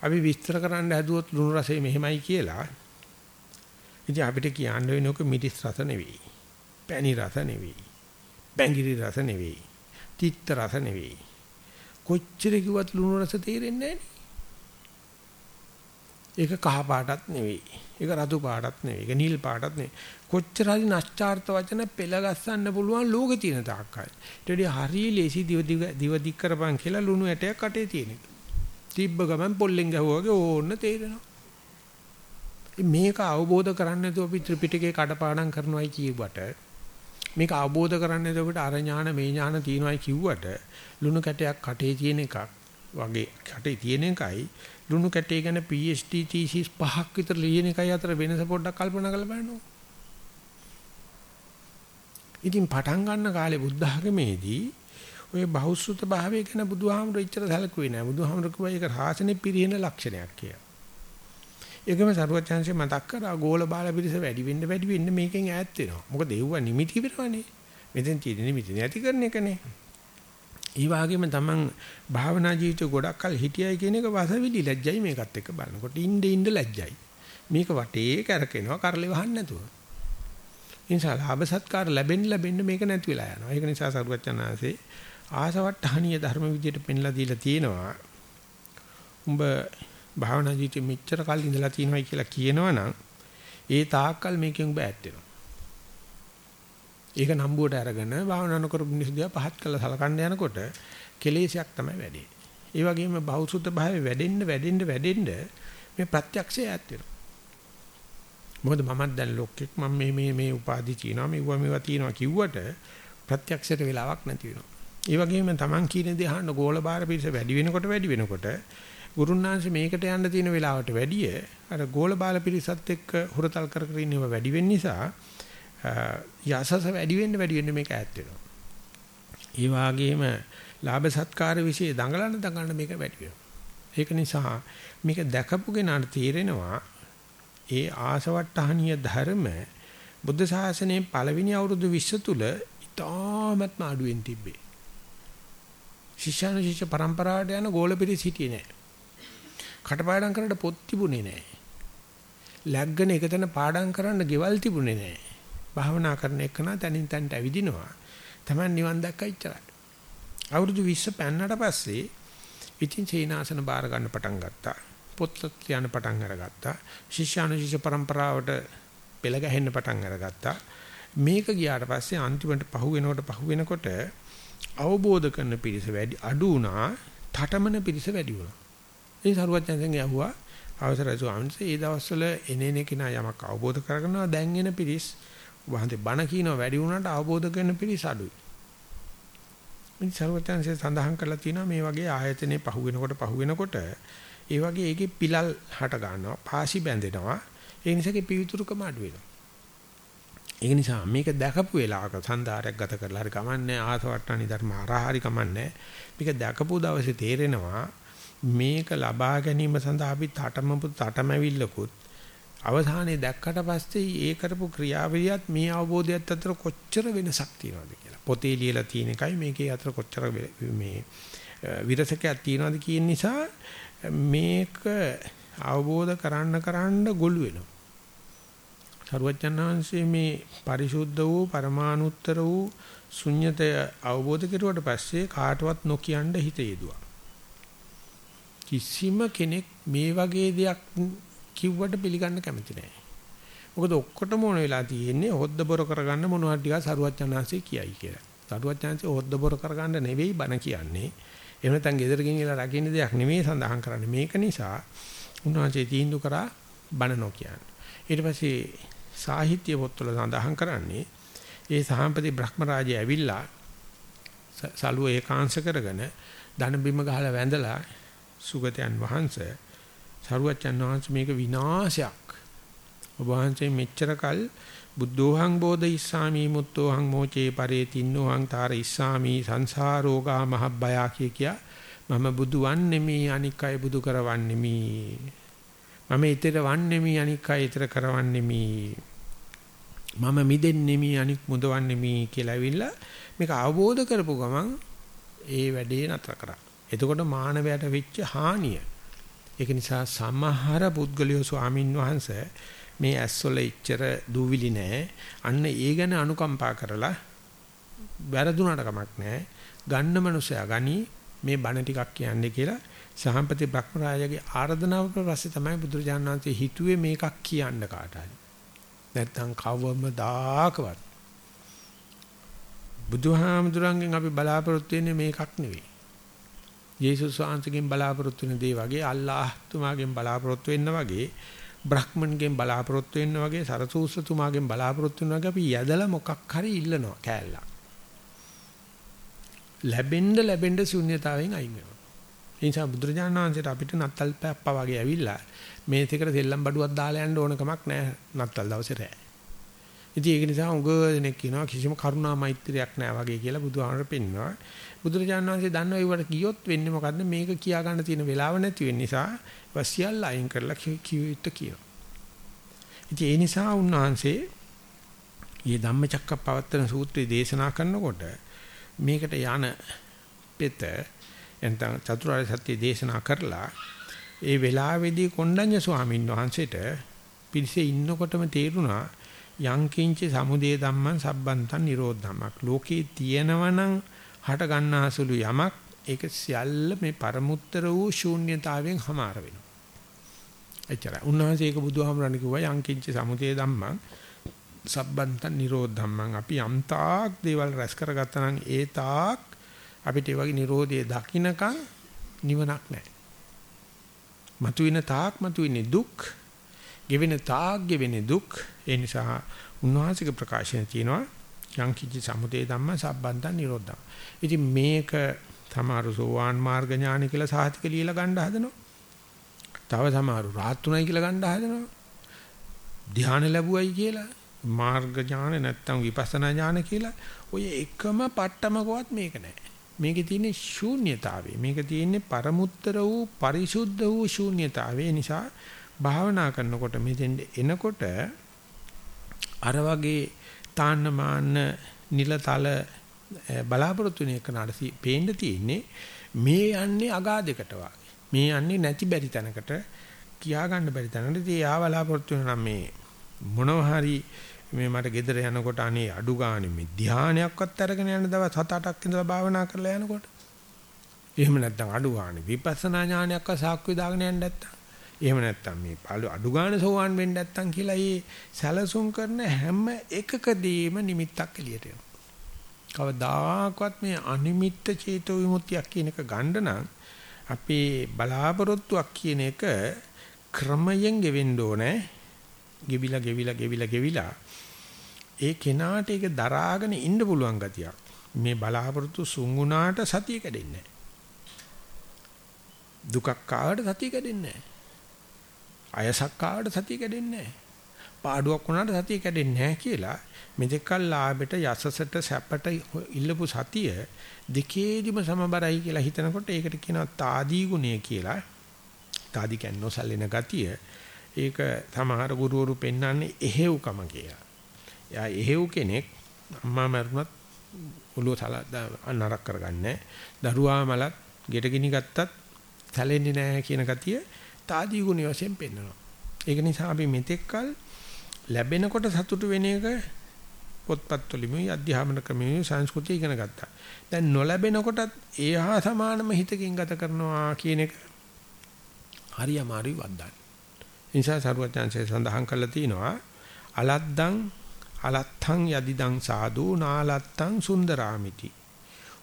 අපි විස්තර කරන්න හැදුවොත් ලුණු රසය මෙහෙමයි කියලා. ඉතින් අපිට කියන්න වෙනක මිරිස් රස නෙවෙයි. පැණි රස නෙවෙයි බැංගිරි රස නෙවෙයි තිත්ත රස නෙවෙයි කොච්චර කිව්වත් ලුණු රස තේරෙන්නේ නැහැ ඒක කහ පාටත් නෙවෙයි. ඒක රතු පාටත් නෙවෙයි. ඒක නිල් පාටත් නෙවෙයි. කොච්චර හරි නැස්චාර්ථ වචන පෙළ ගස්සන්න පුළුවන් ලෝකේ තියෙන තාක්කයි. ඊට වඩා හරි ලේසි දිව දිව දික් කරපන් කියලා ලුණු ඇටයක් කටේ තියෙන එක. තිබ්බ ගමන් පොල්ලෙන් ගැහුවා වගේ ඕන්න තේරෙනවා. මේක අවබෝධ කරන්නේ නැතුව අපි ත්‍රිපිටකේ කඩපාඩම් කරනවායි කියුවට මේක අවබෝධ කරන්නේ නැතුව අපිට අර ඥාන මේ ඥාන තියෙනවායි කිව්වට ලුණු කැටයක් කටේ තියෙන එකක් වගේ කටේ තියෙන එකයි ලුණු කැටේ ගැන PhD thesis පහක් විතර ලියන එකයි අතර වෙනස පොඩ්ඩක් කල්පනා කරලා බලන්න. ඉතින් පටන් ගන්න කාලේ බුද්ධ ආගමේදී ඔය බහුසුත භාවය ගැන බුදුහාමුදුරු ඉච්චර සැලකුවේ නෑ. බුදුහාමුදුරු කිව්වා ඒක රාසනේ පිරිහෙන ලක්ෂණයක් කියලා. ඒකම සරුවචාන්සේ මතක් කරා ගෝල බාල පිරිස වැඩි වෙන්න වැඩි වෙන්න මේකෙන් ඈත් වෙනවා. මොකද ඒව නිමිති වෙනවනේ. මෙතෙන් තියෙන නිමිති නැති කරන එකනේ. ඒ වගේම තමන් භාවනා ජීවිත ගොඩක් කල හිටියයි කියන එක වසවිලි ලැජ්ජයි මේකත් එක්ක බලනකොට ඉnde ඉnde ලැජ්ජයි. මේක වටේ කරකිනවා කරලි වහන්න නැතුව. ඒ නිසා ලාභ සත්කාර ලැබෙන්න ලැබෙන්න මේක නැති වෙලා යනවා. ඒක නිසා සරුවචනාංශේ ආසවට්ටහනීය ධර්ම විදියට පෙන්ලා දීලා තියෙනවා. උඹ භාවනා ජීවිතෙ මෙච්චර කල් ඉඳලා තියෙනවයි කියලා කියනවනම් ඒ තාක්කල් මේකෙන් උඹ ඈත් වෙනවා. ඒක නම්බුවට අරගෙන භාවනා නොකරපු මිනිස්සු දිහා පහත් කළා සලකන්න යනකොට කෙලෙසයක් තමයි වැඩේ. ඒ වගේම බෞසුද්ධ භාවය වැඩෙන්න වැඩෙන්න වැඩෙන්න මේ ප්‍රත්‍යක්ෂය ඈත් වෙනවා. මොකද මමත් දැන් ලොක්ෙක් මම මේ මේ මේ උපාදි තියනවා මේවා මේවා තියනවා කිව්වට ප්‍රත්‍යක්ෂයට වෙලාවක් නැති වෙනවා. ඒ වගේම Taman කියන දේ අහන්න ගෝල බාර පිරිස වැඩි වෙනකොට වැඩි වෙනකොට ගුරුන්නාංශ මේකට යන්න තියෙන වෙලාවට වැඩිය අර ගෝල බාල පිරිසත් එක්ක හුරතල් කර කර ඉන්නව වැඩි වෙන්න නිසා යසස වැඩි වෙන්න වැඩි වෙන්න මේක ඈත් වෙනවා. ඒ වගේම ලාභ සත්කාර વિશે දඟලන දඟලන මේක වැඩි ඒක නිසා මේක දැකපු කෙනාට තේරෙනවා ඒ ආසවට්ටහනීය ධර්ම බුද්ධ ශාසනයේ පළවෙනි අවුරුදු 20 තුල ඉතාමත්ම අඩුවෙන් තිබ්බේ. ශිෂ්‍යන ශිෂ්‍ය පරම්පරාවට යන ගෝලපිරිස හිටියේ නැහැ. කටපාඩම් කරන්න පොත් තිබුණේ නැහැ. ලැග්ගන එකතන පාඩම් කරන්න ගෙවල් තිබුණේ නැහැ. භාවනා කරන එකන තනින් තනට ඇවිදිනවා. Taman නිවන් දැක්කා ඉච්චරයි. අවුරුදු 20 පෑන්නට පස්සේ ඉතින් සීනාසන බාර ගන්න පටන් ගත්තා. පොත් ලියන්න පටන් අරගත්තා. ශිෂ්‍යානුශිෂ්‍ය પરම්පරාවට පෙළ ගැහෙන්න පටන් අරගත්තා. මේක ගියාට පස්සේ අන්තිමට පහු වෙනකොට පහු වෙනකොට අවබෝධ කරන පිරිස වැඩි අඩු වුණා. ඨටමන පිරිස වැඩි වුණා. ඒ සරුවචනසෙන් ඇහුවා අවසරයි ස්වාමීන් වහන්සේ ඒ දවස්වල එනේන කෙනා යමක් අවබෝධ කරගන්නවා දැන් එන පිරිස් වහන්සේ බණ කියනවා වැඩි වුණාට අවබෝධ කරන පිරිස අඩුයි. මේ ਸਰවඥාන්සේ සඳහන් කරලා තියෙනවා මේ වගේ ආයතනේ පහු වෙනකොට පහු වෙනකොට ඒ වගේ ඒකේ පිලල් හට ගන්නවා, පාසි බැඳෙනවා. ඒ නිසාගේ පිවිතුරුකම අඩු වෙනවා. ඒ නිසා මේක දැකපු වෙලාවක සන්දාරයක් ගත කරලා හරි කමන්නේ ආසවට්ටානි ධර්ම ආහාරි කමන්නේ. මේක දැකපු දවසේ තේරෙනවා මේක ලබා ගැනීම සඳහා අපි තටමපු තටමැවිල්ලකුත් අවසානයේ දැක්කට පස්සේ ඒ කරපු ක්‍රියාවලියත් මේ අවබෝධයත් අතර කොච්චර වෙනසක් තියෙනවද කියලා. පොතේ ලියලා තියෙන එකයි මේකේ අතර කොච්චර මේ විරසකයක් තියෙනවද කියන නිසා මේක අවබෝධ කරන්න කරන්න ගොළු වෙනවා. සරුවචනාංශයේ මේ පරිශුද්ධ වූ පරමානුත්තර වූ ශුන්්‍යතය අවබෝධ කෙරුවට පස්සේ කාටවත් නොකියන්න හිත යෙදුවා. කිසිම කෙනෙක් මේ වගේ දෙයක් කිව්වට පිළිගන්න කැමති නැහැ. මොකද ඔක්කොටම ඕන වෙලා තියෙන්නේ හොද්ද බොර කරගන්න මොනවද ටිකක් සරුවචනාංශේ කියයි කියලා. සරුවචනාංශේ හොද්ද බොර කරගන්න නෙවෙයි බන කියන්නේ. එහෙම නැත්නම් ගෙදර ගෙනියලා රකින්න දෙයක් නෙවෙයි සඳහන් කරන්නේ. මේක නිසා උන්වහන්සේ තීන්දුව කරා බන නොකියන්නේ. ඊට පස්සේ සාහිත්‍ය පොත්වල සඳහන් කරන්නේ ඒ සහම්පති බ්‍රහ්මරාජය ඇවිල්ලා සලුව ඒකාංශ කරගෙන ධන බිම ගහලා වැඳලා සුගතයන් වහන්සේ සරුවච්චන් වහන්සේ මේක විනාශයක්. ඔබ වහන්සේ මෙච්චර කල් බුද්ධෝහං බෝධ ඉස්සාමි මුත්තෝහං මෝචේ පරේ තින්නෝහං තාර ඉස්සාමි සංසාරෝගා මහබ්බයා කිය කියා මම බුදු වන්නේමි අනික් අය බුදු කරවන්නේමි මම ඊතර වන්නේමි අනික් අය ඊතර කරවන්නේමි මම මිදෙන්නේමි අනික් මුදවන්නේමි කියලා ඇවිල්ලා මේක අවබෝධ කරපු ගමන් ඒ වැඩේ නතර කරා. එතකොට මානවයට වෙච්ච හානිය. ඒක නිසා සමහර පුද්ගලයෝ ස්වාමින් වහන්සේ මේ ඇස්වල ඉච්චර දූවිලි නැහැ. අන්න ඒ ගැන අනුකම්පා කරලා වැරදුනට කමක් නැහැ. ගන්න මනුස්සයා ගනි මේ බණ ටිකක් කියන්නේ කියලා සහම්පති බ්‍රහ්මරාජගේ ආර්දනාවක පස්සේ තමයි බුදුරජාණන් වහන්සේ හිතුවේ මේකක් කියන්න කාට හරි. නැත්තම් කවමදාකවත් බුදුහාමුදුරන්ගෙන් අපි බලාපොරොත්තු වෙන්නේ මේකක් නෙවෙයි. යේසුස් වහන්සේගෙන් බලාපොරොත්තු වෙන දේ වගේ අල්ලාහ් තුමාගෙන් බලාපොරොත්තු වෙන්න වගේ බ්‍රහ්මන්ගෙන් බලාපොරොත්තු වෙන්න වගේ සරසූස්තුමාගෙන් බලාපොරොත්තු වෙන වගේ අපි යදලා මොකක් හරි ඉල්ලනවා කෑල්ලක්. ලැබෙන්න ලැබෙන්න ශුන්‍යතාවයෙන් අයින් වෙනවා. ඒ නිසා බුදුරජාණන් වහන්සේට අපිට නත්තල් පැප්පා වගේ ඇවිල්ලා මේ තෙකට සෙල්ලම් බඩුවක් දාලා යන්න ඕන කමක් නැහැ නත්තල් දවසේ රෑ. ඉතින් ඒක නිසා උග දෙනෙක් කියනවා කිසිම කරුණා මෛත්‍රියක් නැහැ වගේ කියලා බුදුහාමර පෙන්නනවා. බුදුරජාණන් වහන්සේ දන්නවා ඒවට ගියොත් වෙන්නේ මොකද්ද මේක කියා ගන්න තියෙන වෙලාව නැති වෙන නිසා වසියල් අයින් කරලා කිවිත කියනවා. ඉතින් ඒ නිසා උන්වහන්සේ මේ ධම්මචක්කප්පවත්තන සූත්‍රය දේශනා කරනකොට මේකට යන පෙත එතන චතුරාර්ය සත්‍ය දේශනා කරලා ඒ වෙලාවේදී කොණ්ඩඤ්ඤ ස්වාමීන් වහන්සේට පිරිසේ ඉන්නකොටම තේරුණා යංකින්ච සමුදේ ධම්මං සබ්බන්තං නිරෝධමක් ලෝකේ තියෙනවනම් හට ගන්නාසුළු යමක් ඒක සියල්ල මේ පරමුත්තර වූ ශූන්‍යතාවයෙන් හමාර වෙනවා. එච්චරයි. උන්වහන්සේ ඒක බුදුහාමරණ කිව්වා යංකින්ච සමුදේ ධම්මං සබ්බන්තං නිරෝධම්මං අපි යම්තාක් දේවල් රැස් කරගත්තා නම් ඒ තාක් අපිට ඒ වගේ Nirodhe දකින්නකම් නිවනක් නැහැ. මතුවෙන තාක් මතුවෙන්නේ දුක්, ගෙවෙන තාක් ගෙවෙන්නේ දුක්. ඒ නිසා උන්වහන්සේගේ ප්‍රකාශන තියෙනවා යම් කිසි සමුදේ ධම්ම සම්බන්ධන් නිරෝධම්. ඉතින් මේක සමහර සෝවාන් මාර්ග ඥාන කියලා සාහිතික ලියලා ගන්න හදනවා. තව සමහර රාත්තුණයි කියලා ගන්න හදනවා. ධානය ලැබුවයි කියලා මාර්ග ඥාන නැත්තම් විපස්සනා ඥාන කියලා ඔය එකම පට්ටමකවත් මේක නැහැ. මේකේ තියෙන්නේ ශූන්‍යතාවය. මේක තියෙන්නේ පරමුත්තර වූ පරිසුද්ධ වූ ශූන්‍යතාවය නිසා භාවනා කරනකොට මෙතෙන් එනකොට අර වගේ තාන්නමාන නිලතල බලාපොරොත්තු වෙන එකනට පේන්න තියෙන්නේ මේ යන්නේ අගාධයකට මේ යන්නේ නැති බැරි තැනකට කියා ගන්න බැරි තැනකට. ඉතින් යා බලාපොරොත්තු වෙන මේ මොනවා හරි මේ මට ගෙදර යනකොට අනේ අඩු ගානේ මේ ධානයක්වත් අරගෙන යන දවස් 7-8ක් ඉඳලා භාවනා කරලා යනකොට. එහෙම නැත්නම් අඩු ගානේ විපස්සනා ඥානයක්වත් සාක්කුවේ දාගෙන යන්න නැත්තම්. එහෙම නැත්තම් මේ අඩු ගානේ සෝවාන් වෙන්න නැත්තම් කියලා මේ සැලසුම් කරන හැම එකකදීම නිමිත්තක් එළියට එනවා කවදාකවත් මේ අනිමිත්ත චේතෝ විමුක්තියක් කියන එක ගන්න නම් අපේ බලාපොරොත්තුවක් කියන එක ක්‍රමයෙන් ගෙවෙන්න ඕනේ ගෙවිලා ගෙවිලා ගෙවිලා ගෙවිලා ඒ කෙනාට ඒක දරාගෙන ඉන්න පුළුවන් ගතියක්. මේ බලාපොරොත්තු සුන් වුණාට සතිය කැඩෙන්නේ නැහැ. දුකක් ආවට සතිය කැඩෙන්නේ නැහැ. අයසක් ආවට සතිය කැඩෙන්නේ නැහැ. පාඩුවක් වුණාට සතිය කැඩෙන්නේ නැහැ කියලා මෙතෙක්කල් ලාභෙට යසසට සැපට ඉල්ලපු සතිය දෙකේදිම සමබරයි කියලා හිතනකොට ඒකට කියනවා తాදී ගුණය කියලා. తాදී කියන්නේ නොසැලෙන ගතිය. ඒක සමහර ගුරුවරු පෙන්වන්නේ එහෙව්කම කියලා. එයා එහෙව් කෙනෙක් අම්මා මරුණත් ඔළුව සල නරක කරගන්නේ දරුවා මලත් ගෙට ගිනි ගත්තත් සැලෙන්නේ නැහැ කියන ගතිය తాදී ගුණ වශයෙන් පෙන්වනවා. ඒක නිසා අපි මෙතෙක්කල් ලැබෙනකොට සතුටු වෙන එක පොත්පත් වලිමුයි අධ්‍යාපන ක්‍රමෙමුයි සංස්කෘතිය ඉගෙන ගත්තා. දැන් නොලැබෙනකොටත් ඒහා සමානම හිතකින් ගත කරනවා කියන එක හරි අමාරුයි වද්දන්න. ඒ නිසා සරුවචාන්සේ සඳහන් කළා තියෙනවා අලද්දං අලත්තං යදිදං සාදු නාලත්තං සුන්දරාමිති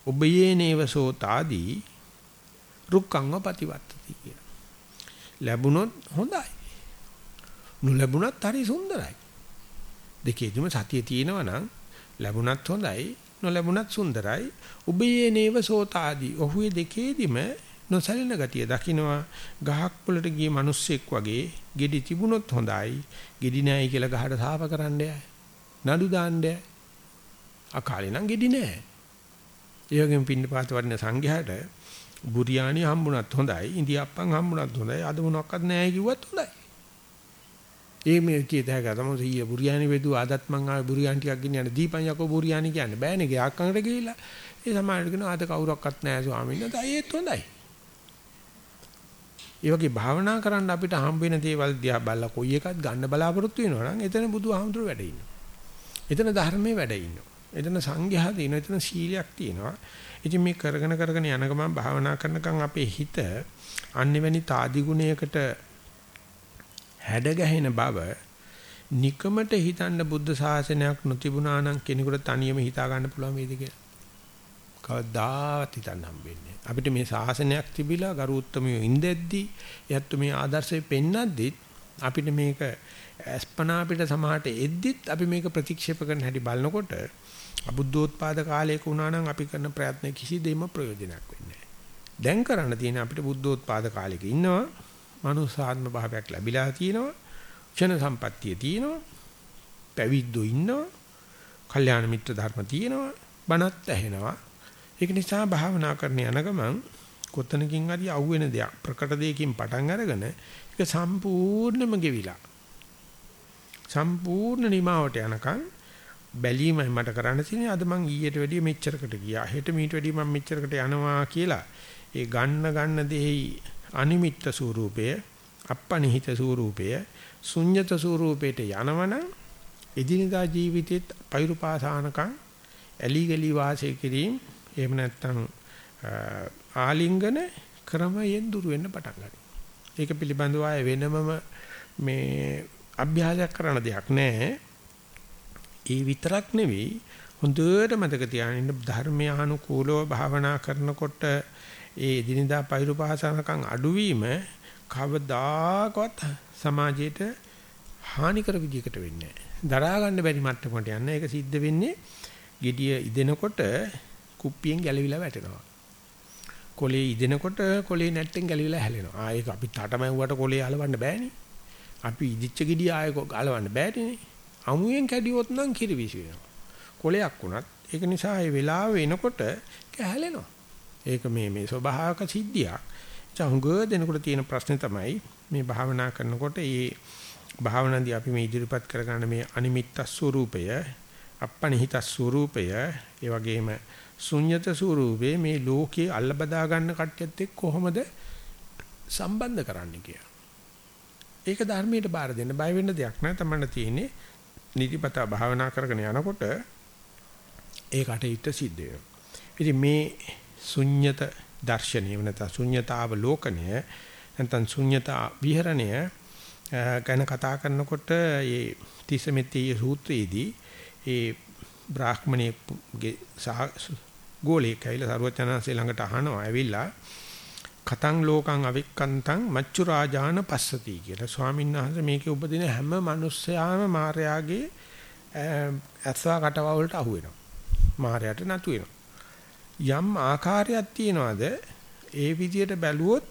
ඔබයේ නේවසෝතාදී රුක්ඛංව ප්‍රතිවත්තති කිය. ලැබුණොත් හොඳයි. නොලැබුණත් හරි සුන්දරයි. දෙකේදිම සතිය තියෙනවා නම් ලැබුණත් හොඳයි නොලැබුණත් සුන්දරයි. ඔබයේ නේවසෝතාදී ඔහුවේ දෙකේදිම නොසැලෙන ගතිය දකින්නවා ගහක් වලට ගිය මිනිස්සෙක් වගේ gedi තිබුණොත් හොඳයි gedi නැයි කියලා ගහට සාප කරන්න යයි නඩු දාන්න යයි අකාලේ නම් gedi නෑ ඒ වගේම පින්නපාත වඩන සංඝයාට බුරියානි හම්බුණත් හොඳයි ඉන්දියාප්පන් හම්බුණත් හොඳයි අද මොනක්වත් නෑ කිව්වත් හොඳයි. ඒ මේ කීත හැක තමයි සීය බුරියානි වේදු ආදත් මං ආවේ බුරියානි ටිකක් ගෙනියන්න දීපන් යකෝ බුරියානි කියන්නේ. බෑනේ ගයක් අඟට ගිහිල්ලා. ඒ සමාජයට කියන ආද කවුරක්වත් නැහැ ස්වාමීන් වහන්සේ. ඒත් හොඳයි. ඒ වගේ භාවනා කරන්න අපිට හම්බ වෙන දේවල් දිහා බලලා කොයි එකක් ගන්න බලාපොරොත්තු වෙනවා නම් එතන බුදුහාමුදුරුවෝ වැඩ ඉන්නවා. එතන ධර්මයේ වැඩ ඉන්නවා. එතන සංඝයා තියෙනවා එතන සීලයක් තියෙනවා ඉතින් මේ කරගෙන කරගෙන යන ගමන් භාවනා කරනකම් අපේ හිත අන්නෙවැනි తాදි ගුණයකට හැඩ ගැහෙන බව නිකමට හිතන්න බුද්ධ ශාසනයක් නොතිබුණා නම් කෙනෙකුට තනියම හිතා ගන්න පුළුවන් වේද කියලා. කවදාවත් හිතන්න හම්බෙන්නේ අපිට මේ ශාසනයක් තිබිලා ගරුත්තමිය ඉඳෙද්දි යැත්තු මේ ආදර්ශය පෙන්නද්දිත් අපිට මේක අස්පනා අපිට සමහරට එද්දිත් අපි මේක ප්‍රතික්ෂේප කරන හැටි බලනකොට අබුද්ධෝත්පාද කාලයක වුණා නම් අපි කරන ප්‍රයත්න කිසි දෙයක්ම ප්‍රයෝජනක් වෙන්නේ දැන් කරන්න තියෙන අපිට බුද්ධෝත්පාද කාලෙක ඉන්නවා. මනුසාත්ම භාවයක් ලැබිලා තියෙනවා. ක්ෂණ සම්පත්තිය තියෙනවා. පැවිද්දෝ ඉන්නවා. කල්යාණ මිත්‍ර ධර්ම තියෙනවා. බණත් ඇහෙනවා. ඒක නිසා භාවනා කරන යන ගමන් කොතනකින් හරි අහුවෙන දෙයක් ප්‍රකට දෙයකින් පටන් අරගෙන ඒක සම්පූර්ණයෙන්ම ගෙවිලා. සම්පූර්ණ නිමාවට යනකම් බැලීමයි මට කරන්න තියෙන්නේ. අද මං ඊට වැඩිය මෙච්චරකට ගියා. හෙට මීට වැඩිය මං මෙච්චරකට යනවා කියලා. ඒ ගන්න ගන්න දෙහි අනිමිත්ත ස්වરૂපය, අප්පනිහිත ස්වરૂපය, ශුන්්‍යත ස්වરૂපයට යනවනම් එදිනදා ජීවිතෙත් පෛරුපාසානකම් ඇලි ගලි වාසය කිරීම එහෙම නැත්නම් ආලිංගන ක්‍රමයෙන් දුර වෙන්න පටන් ගන්නවා. ඒක පිළිබඳව ආය වෙනමම මේ අභ්‍යාසයක් කරන දෙයක් නැහැ. ඒ විතරක් නෙවෙයි හොඳට මතක තියාගන්න ධර්මයානුකූලව භාවනා කරනකොට ඒ දිනදා පෛරුපාසනකම් අඩුවීම කවදාකවත් සමාජයට හානිකර විදිහකට වෙන්නේ නැහැ. දරා ගන්න බැරි මට්ටමකට යන්න ඒක සිද්ධ වෙන්නේ gediya ඉදෙනකොට කුප්පියෙන් ගැලවිලා වැටෙනවා. කොලේ ඉදෙනකොට කොලේ නැට්ටෙන් ගැලවිලා හැලෙනවා. ආ ඒක අපි තටමැව්වට කොලේ අලවන්න බෑනේ. අපි ඉදිච්ච gediya ආයෙ අලවන්න බෑනේ. අමුයෙන් කැඩියොත් නම් කිරිවිසි වෙනවා. කොලයක් වුණත් ඒක නිසා ඒ වෙලාව වෙනකොට කැහැලෙනවා. ඒක මේ මේ ස්වභාවක සිද්ධියක්. චහුඟ දෙනකොට තියෙන ප්‍රශ්නේ තමයි මේ භාවනා කරනකොට මේ භාවනාදී අපි මේ ඉදිරිපත් කරගන්න මේ අනිමිත්ත ස්වરૂපය, අප්පනිහිත ස්වરૂපය, ඒ වගේම ශුන්්‍යත ස්වરૂපේ මේ ලෝකේ අල්ල බදා ගන්න කට්‍යත් එක්ක කොහොමද සම්බන්ධ කරන්නේ කියලා. ඒක ධර්මයට බාර දෙන්න බය වෙන්න දෙයක් නෑ. තමන්න තියෙන්නේ නිතිපතා භාවනා කරගෙන යනකොට ඒ කටයුත්ත සිද්ධ වෙනවා. ඉතින් මේ ශුන්්‍යත දර්ශනය වෙනත ශුන්්‍යතාව ලෝකණය නැත්නම් ශුන්්‍යතා විහරණය ගැන කතා කරනකොට මේ තිසමෙති සූත්‍රයේදී ඒ බ්‍රාහ්මණයේ ගෝලේ කයිල සරුවචනන්සේ ළඟට අහනවා ඇවිල්ලා කතං ලෝකං අවික්කන්තං මච්චු රාජාන පස්සති කියලා ස්වාමීන් වහන්සේ මේකේ උපදින හැම මිනිස්සයාම මාර්යාගේ ඇස්වා කටව වලට අහු වෙනවා. මාර්යාට නතු වෙනවා. යම් ආකාරයක් තියනවාද ඒ විදියට බැලුවොත්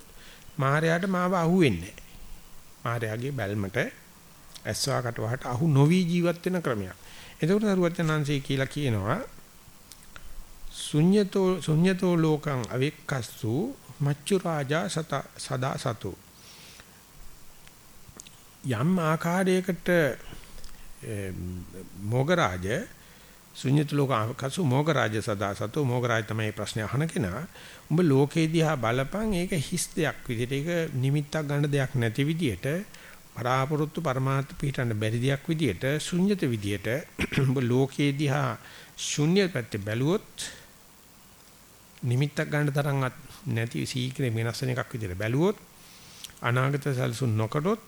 මාර්යාට මාව අහුවෙන්නේ නැහැ. මාර්යාගේ බැල්මට ඇස්වා කටවහට අහු නොවි ජීවත් වෙන ක්‍රමයක්. එතකොට සරුවචනංශය කියලා කියනවා ශුඤ්‍යතෝ ශුඤ්‍යතෝ ලෝකං අවික්කස්සු මච්චු රාජා සත සදා සතු. යම් ආකාරයකට මොගරාජ ශුන්‍යත ලෝකකසු මොගරාජ සදා සතු මොගරාජ තමයි ප්‍රශ්නේ අහන කෙනා. උඹ ලෝකේ දිහා බලපන් ඒක හිස් දෙයක් විදිහට ඒක නිමිත්තක් ගන්න දෙයක් නැති විදිහට පරාපරොත්තු පරමාර්ථ පිටන්න බැරි දෙයක් විදිහට ශුන්‍යත විදිහට උඹ ලෝකේ දිහා ශුන්‍ය පැත්තේ බැලුවොත් නිමිත්තක් ගන්න තරම්වත් නැති සීක්‍රේ වෙනස් වෙන එකක් විදිහට බැලුවොත් අනාගත සැලසුම් නොකරොත්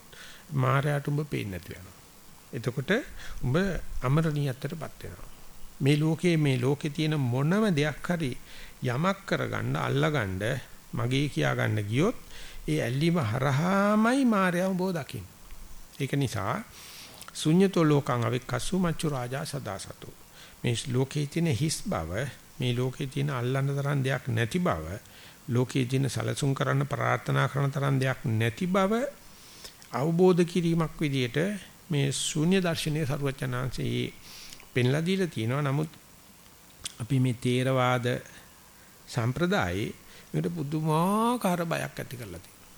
මායයට උඹ පේන්නේ නැති වෙනවා. එතකොට උඹ අමරණීයත්වයටපත් වෙනවා. මේ ලෝකයේ මේ ලෝකේ තියෙන මොනම දෙයක් හරි යමක් කරගන්න අල්ලගන්න මගේ කියා ගන්න ගියොත් ඒ ඇල්ලීම හරහාමයි මායя උඹව දකින්න. ඒක නිසා ශුන්‍යතෝ ලෝකං අවික්කසු මච්චු රාජා සදාසතු. මේ ලෝකයේ තියෙන හිස් බව මේ ලෝකේ තියෙන අල්ලන්න තරම් දෙයක් නැති බව ලෝකයේ දින සැලසුම් කරන්න ප්‍රාර්ථනා කරන තරම් දෙයක් නැති බව අවබෝධ කිරීමක් විදියට මේ ශූන්‍ය දර්ශනයේ සරුවචනාංශයේ පෙන්ලා දීලා තියෙනවා. නමුත් අපි මේ තේරවාද සම්ප්‍රදායේ මේකට පුදුමාකාර බයක් ඇති කරලා තියෙනවා.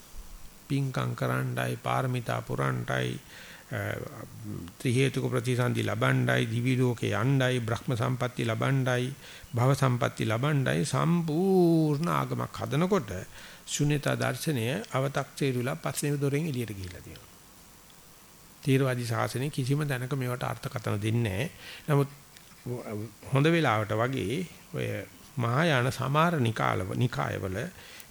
පින්කම් කරන්නයි, පාරමිතා පුරන්නයි, ත්‍රි හේතුක ප්‍රතිසන්දි ලබණ්ඩයි, දිවි ලෝකේ යණ්ඩයි, බ්‍රහ්ම සම්පatti ලබණ්ඩයි, භව සම්පatti ලබණ්ඩයි සම්පූර්ණ ආගමක් හදනකොට ශුන්‍යතා දර්ශනය අව탁චේරුලා පස්සේ දොරෙන් එළියට ගිහිලා තියෙනවා. තීරවාදී ශාසනය කිසිම දැනක මේවට අර්ථකථන දෙන්නේ නැහැ. නමුත් හොඳ වෙලාවට වගේ ඔය මහායාන සමාර නිකාලව නිකායවල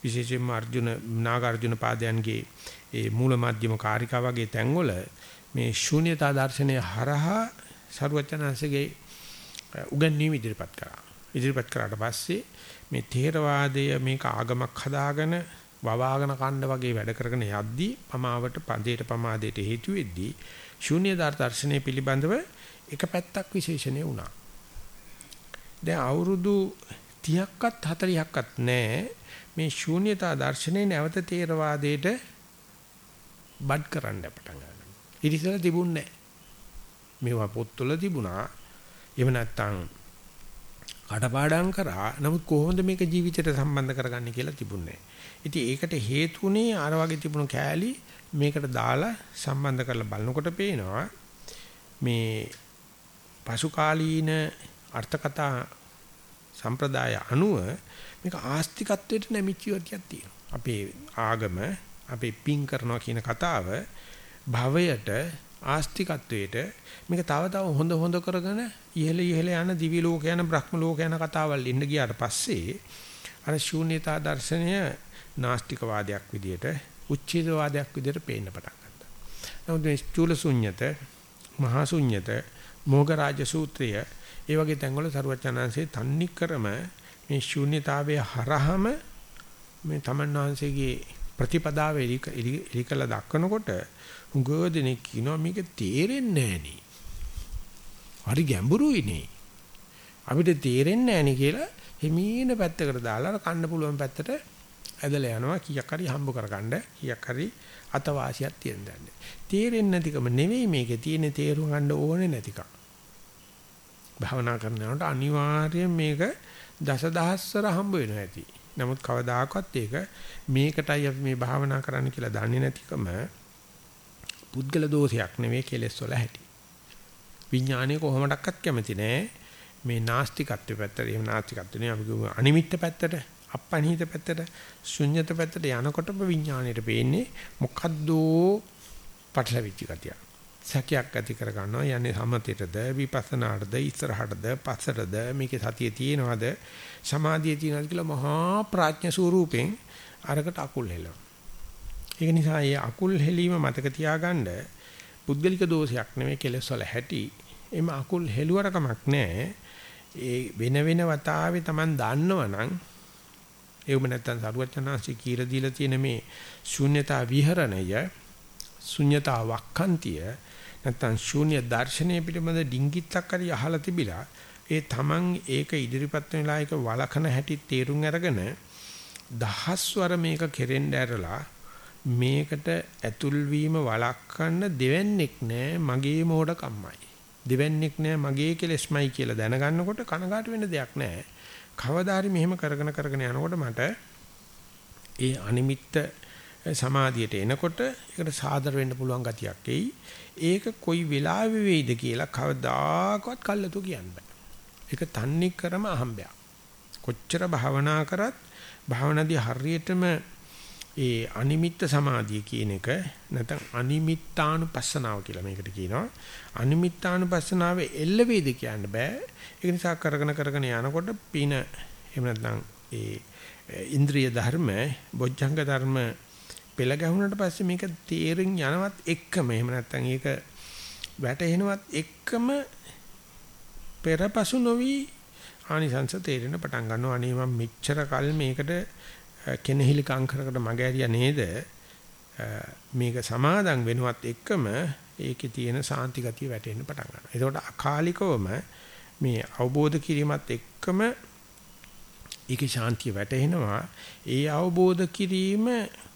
විශේෂයෙන්ම අර්ජුන නාගාර්ජුන පාදයන්ගේ ඒ මූල මධ්‍යම කාරිකා වගේ තැන්වල මේ ශූන්‍යතා දර්ශනය හරහා සරුවචනංශගේ උගන්වීම ඉදිරිපත් කරා. ඉදිරිපත් කරාට පස්සේ මේ තේරවාදය මේක ආගමක් හදාගෙන වවාගෙන කණ්ඩ වගේ වැඩ කරගෙන යද්දී පමාවට පදේට පමාදයට හේතු වෙද්දී ශූන්‍ය දර්ශනය පිළිබඳව එක පැත්තක් විශේෂණය වුණා. දැන් අවුරුදු 30ක්වත් 40ක්වත් නැහැ මේ ශූන්‍යතා දර්ශනේ නැවත තේරවාදයට බඩ් කරන්න පටන් ගන්නවා. ඉතිසල තිබුණේ නැහැ. මේවා පොත්වල තිබුණා. එහෙම නැත්නම් කටපාඩම් කරා. නමුත් කොහොමද මේක ජීවිතයට සම්බන්ධ කරගන්නේ කියලා තිබුණේ නැහැ. ඉතින් ඒකට හේතුනේ අර වගේ තිබුණු කෑලි මේකට දාලා සම්බන්ධ කරලා බලනකොට පේනවා මේ පසු කාලීන අර්ථකථා සම්ප්‍රදාය අනුව මේක ආස්තිකත්වයට නැමිච්ච විදියක් තියෙනවා. අපේ ආගම අපේ පින් කරනවා කියන කතාව භවයට ආස්තිකත්වයට මේක තව තව හොඳ හොඳ කරගෙන ඉහළ ඉහළ යන දිවි ලෝක යන බ්‍රහ්ම ලෝක යන කතාවල් ඉන්න ගියාට පස්සේ අර ශූන්‍යතා දර්ශනය නාස්තිකවාදයක් විදියට උච්ඡේදවාදයක් විදියට පේන්න පටන් ගත්තා. නමුත් මේ චූල ශුන්්‍යත, මහා ශුන්්‍යත, මොගරාජ සූත්‍රය ඒ වගේ තැන්වල සරුවචනාංශේ තන්නි කරම මේ ශූන්‍යතාවයේ හරහම මේ තමන්වහන්සේගේ ප්‍රතිපදාව එලිකල දක්වනකොට උගෝදෙනෙක් කියනවා මේක තේරෙන්නේ නෑනේ. හරි ගැඹුරුයි නේ. අපිට තේරෙන්නේ නෑනේ කියලා හිමීන පැත්තකට දාලා කන්න පුළුවන් පැත්තට ඇදලා යනවා කීයක් හරි හම්බ කරගන්න කීයක් හරි අතවාසියක් තියෙන දන්නේ. තේරෙන්නේ නැතිකම නෙවෙයි මේකේ තියෙන තේරුම් ගන්න ඕනේ නැතිකම. භාවනා කරනකොට අනිවාර්යයෙන් මේක දසදහස්වර හම්බ වෙනවා ඇති. නමුත් කවදාකවත් ඒක මේකටයි අපි මේ භාවනා කරන්න කියලා දන්නේ නැතිකම පුද්ගල දෝෂයක් නෙවෙයි කෙලෙස් වල හැටි. විඥානය කොහොමඩක්වත් කැමති නෑ මේ නාස්තිකත්වයේ පැත්තට එහෙම නාස්තිකත්ව නෙවෙයි අපි කියමු අනිමිත්ත පැත්තට අපනිහිත පැත්තට ශුන්්‍යත පැත්තට යනකොටම විඥාණයට පේන්නේ මොකද්ද පටලවිච්ච ගතිය. සැකයක් ඇති කර ගන්නවා යන්නේ සමතේටද විපස්සනාටද ඉස්සරහටද පස්සටද මේකේ සතිය තියෙනවද සමාධිය තියෙනවද කියලා මහා ප්‍රඥා ස්වරූපෙන් අරකට අකුල් හෙලනවා. ඒක නිසා මේ අකුල් හෙලීම මතක තියාගන්න පුද්ගලික දෝෂයක් නෙමෙයි කෙලස් වල හැටි. එimhe අකුල් හෙළුවට කමක් නැහැ. ඒ වෙන වෙන වතාවේ Taman දන්නවනම් ඒවම නැත්තම් සරුවචනාංශي කියලා දීලා තියෙන මේ ශුන්‍යතා විහරණය ශුන්‍යතා වක්ඛන්තිය නැත්තම් ශුන්‍ය දර්ශනය පිළිබඳ ඩිංගිත්තක් හරි අහලා තිබිලා ඒ තමන් ඒක ඉදිරිපත් වෙනලා ඒක වළකන හැටි තේරුම් අරගෙන දහස්වර මේක කෙරෙන්න ඇරලා මේකට ඇතුල් වීම වළක්වන්න දෙවන්නේක් නෑ මගේ මෝඩ කම්මයි දෙවන්නේක් නෑ මගේ කෙලෙස්මයි කියලා දැනගන්නකොට කනගාටු වෙන්න දෙයක් නෑ කවදා හරි මෙහෙම කරගෙන කරගෙන යනකොට මට ඒ අනිමිත්ත සමාධියට එනකොට ඒකට සාදර වෙන්න පුළුවන් ගතියක් එයි. ඒක කොයි වෙලාවෙ වෙයිද කියලා කවදාකවත් කල්ලාතු කියන්න බෑ. ඒක තන්නේ කරම අහම්බයක්. කොච්චර භාවනා කරත් භාවනාදී හරියටම ඒ අනිමිත්ත සමාධිය කියන එක නැත්නම් අනිමිත්තානුපස්සනාව කියලා මේකට කියනවා. අනිමිත්තානුපස්සනාවේ එල්ල වේද කියන්න බෑ. ඒක නිසා කරගෙන කරගෙන යනකොට පින එහෙම නැත්නම් ඒ ඉන්ද්‍රිය ධර්ම, බොජ්ජංග ධර්ම පෙළ ගැහුනට පස්සේ මේක තේරෙන් යනවත් එක්කම එහෙම නැත්නම් ඒක වැටෙනවත් එක්කම පෙරපසු නොවි ආනිසංස තේරෙන පටන් ගන්නවා. අනේ මම මෙච්චර කල් මේකට කෙනෙහිලි කංකරකට මග ඇරියා නේද? මේක සමාදන් වෙනවත් එක්කම ඒකේ තියෙන සාන්ති ගතිය වැටෙන්න පටන් ගන්නවා. ඒකට අකාලිකවම මේ අවබෝධ කිරීමත් එක්කම ඒකේ ශාන්තිය වැටෙනවා. ඒ අවබෝධ කිරීම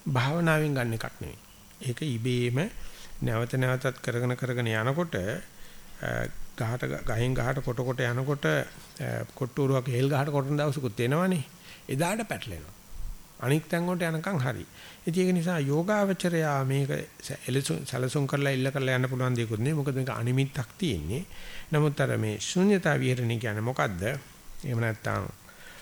භාවනාවෙන් ගන්න එකක් නෙවෙයි. ඒක ඉබේම නැවත නැවතත් කරගෙන කරගෙන යනකොට ගහට ගහෙන් ගහට කොට කොට යනකොට කොට්ටුරුවක හෙල් ගහට කොටන දවසකුත් එනවනේ. එදාට පැටලෙනවා. අනික් තැන් වලට යනකම් හරි. ඉතින් ඒක නිසා යෝගාවචරයා මේක සැලසුම් කරලා ඉල්ල කරලා යන්න පුළුවන් දෙයක්වත් නෙවෙයි. මොකද මේක අනිමිත්තක් තියෙන්නේ. නමුත් අර මේ ශුන්‍යතා විහරණය කියන්නේ මොකද්ද? එහෙම නැත්නම්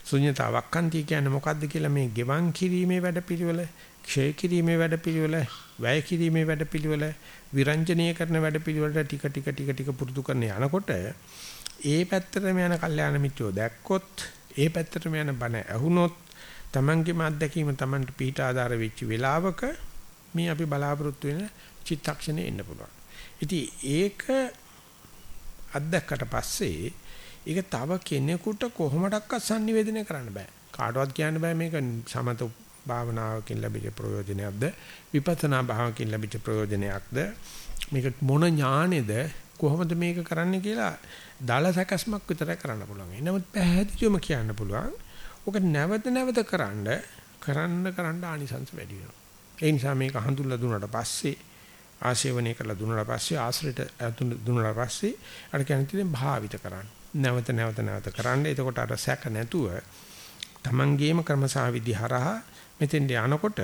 ශුන්‍යතා වක්කන්ති කියන්නේ මොකද්ද කියලා මේ ගෙවන් කිරීමේ වැඩපිළිවෙල, ක්ෂය කිරීමේ වැඩපිළිවෙල, වැය කිරීමේ වැඩපිළිවෙල, විරංජනීය කරන වැඩපිළිවෙලට ටික ටික ටික ටික පුරුදු කරන යනකොට ඒ පැත්තටම යන කල්යාණ මිත්‍රෝ දැක්කොත්, ඒ පැත්තටම යන බණ ඇහුනොත් තමන්ගේම අත්දැකීම තමන්ට පිට ආධාර වෙච්ච වෙලාවක මේ අපි බලාපොරොත්තු වෙන චිත්තක්ෂණේ එන්න පුළුවන්. ඉතින් ඒක අත්දැක්කට පස්සේ ඒක තව කෙනෙකුට කොහොමඩක්වත් sannivedanaya කරන්න බෑ. කාටවත් කියන්න බෑ මේක සමත භාවනාවකින් ලැබිච්ච ප්‍රයෝජනයක්ද විපස්සනා භාවනාවකින් ලැබිච්ච ප්‍රයෝජනයක්ද මේක මොන ඥානේද කොහොමද මේක කරන්නේ කියලා දල සැකස්මක් විතරයි කරන්න පුළුවන්. නමුත් පැහැදිලිවම කියන්න පුළුවන් ඔක නැවත නැවත කරන්න කරන්න කරන්න ආනිසංස වැඩි වෙනවා. ඒ නිසා මේක හඳුල්ලා දුන්නාට පස්සේ ආශේවනය කරලා දුන්නාට පස්සේ ආශ්‍රිත දුන්නාට පස්සේ අර කියන්නේ භාවිත කරන්න. නැවත නැවත නැවත කරන්න. එතකොට අර සැක නැතුව තමන්ගේම ක්‍රමසාවිදි හරහා මෙතෙන්ට යනකොට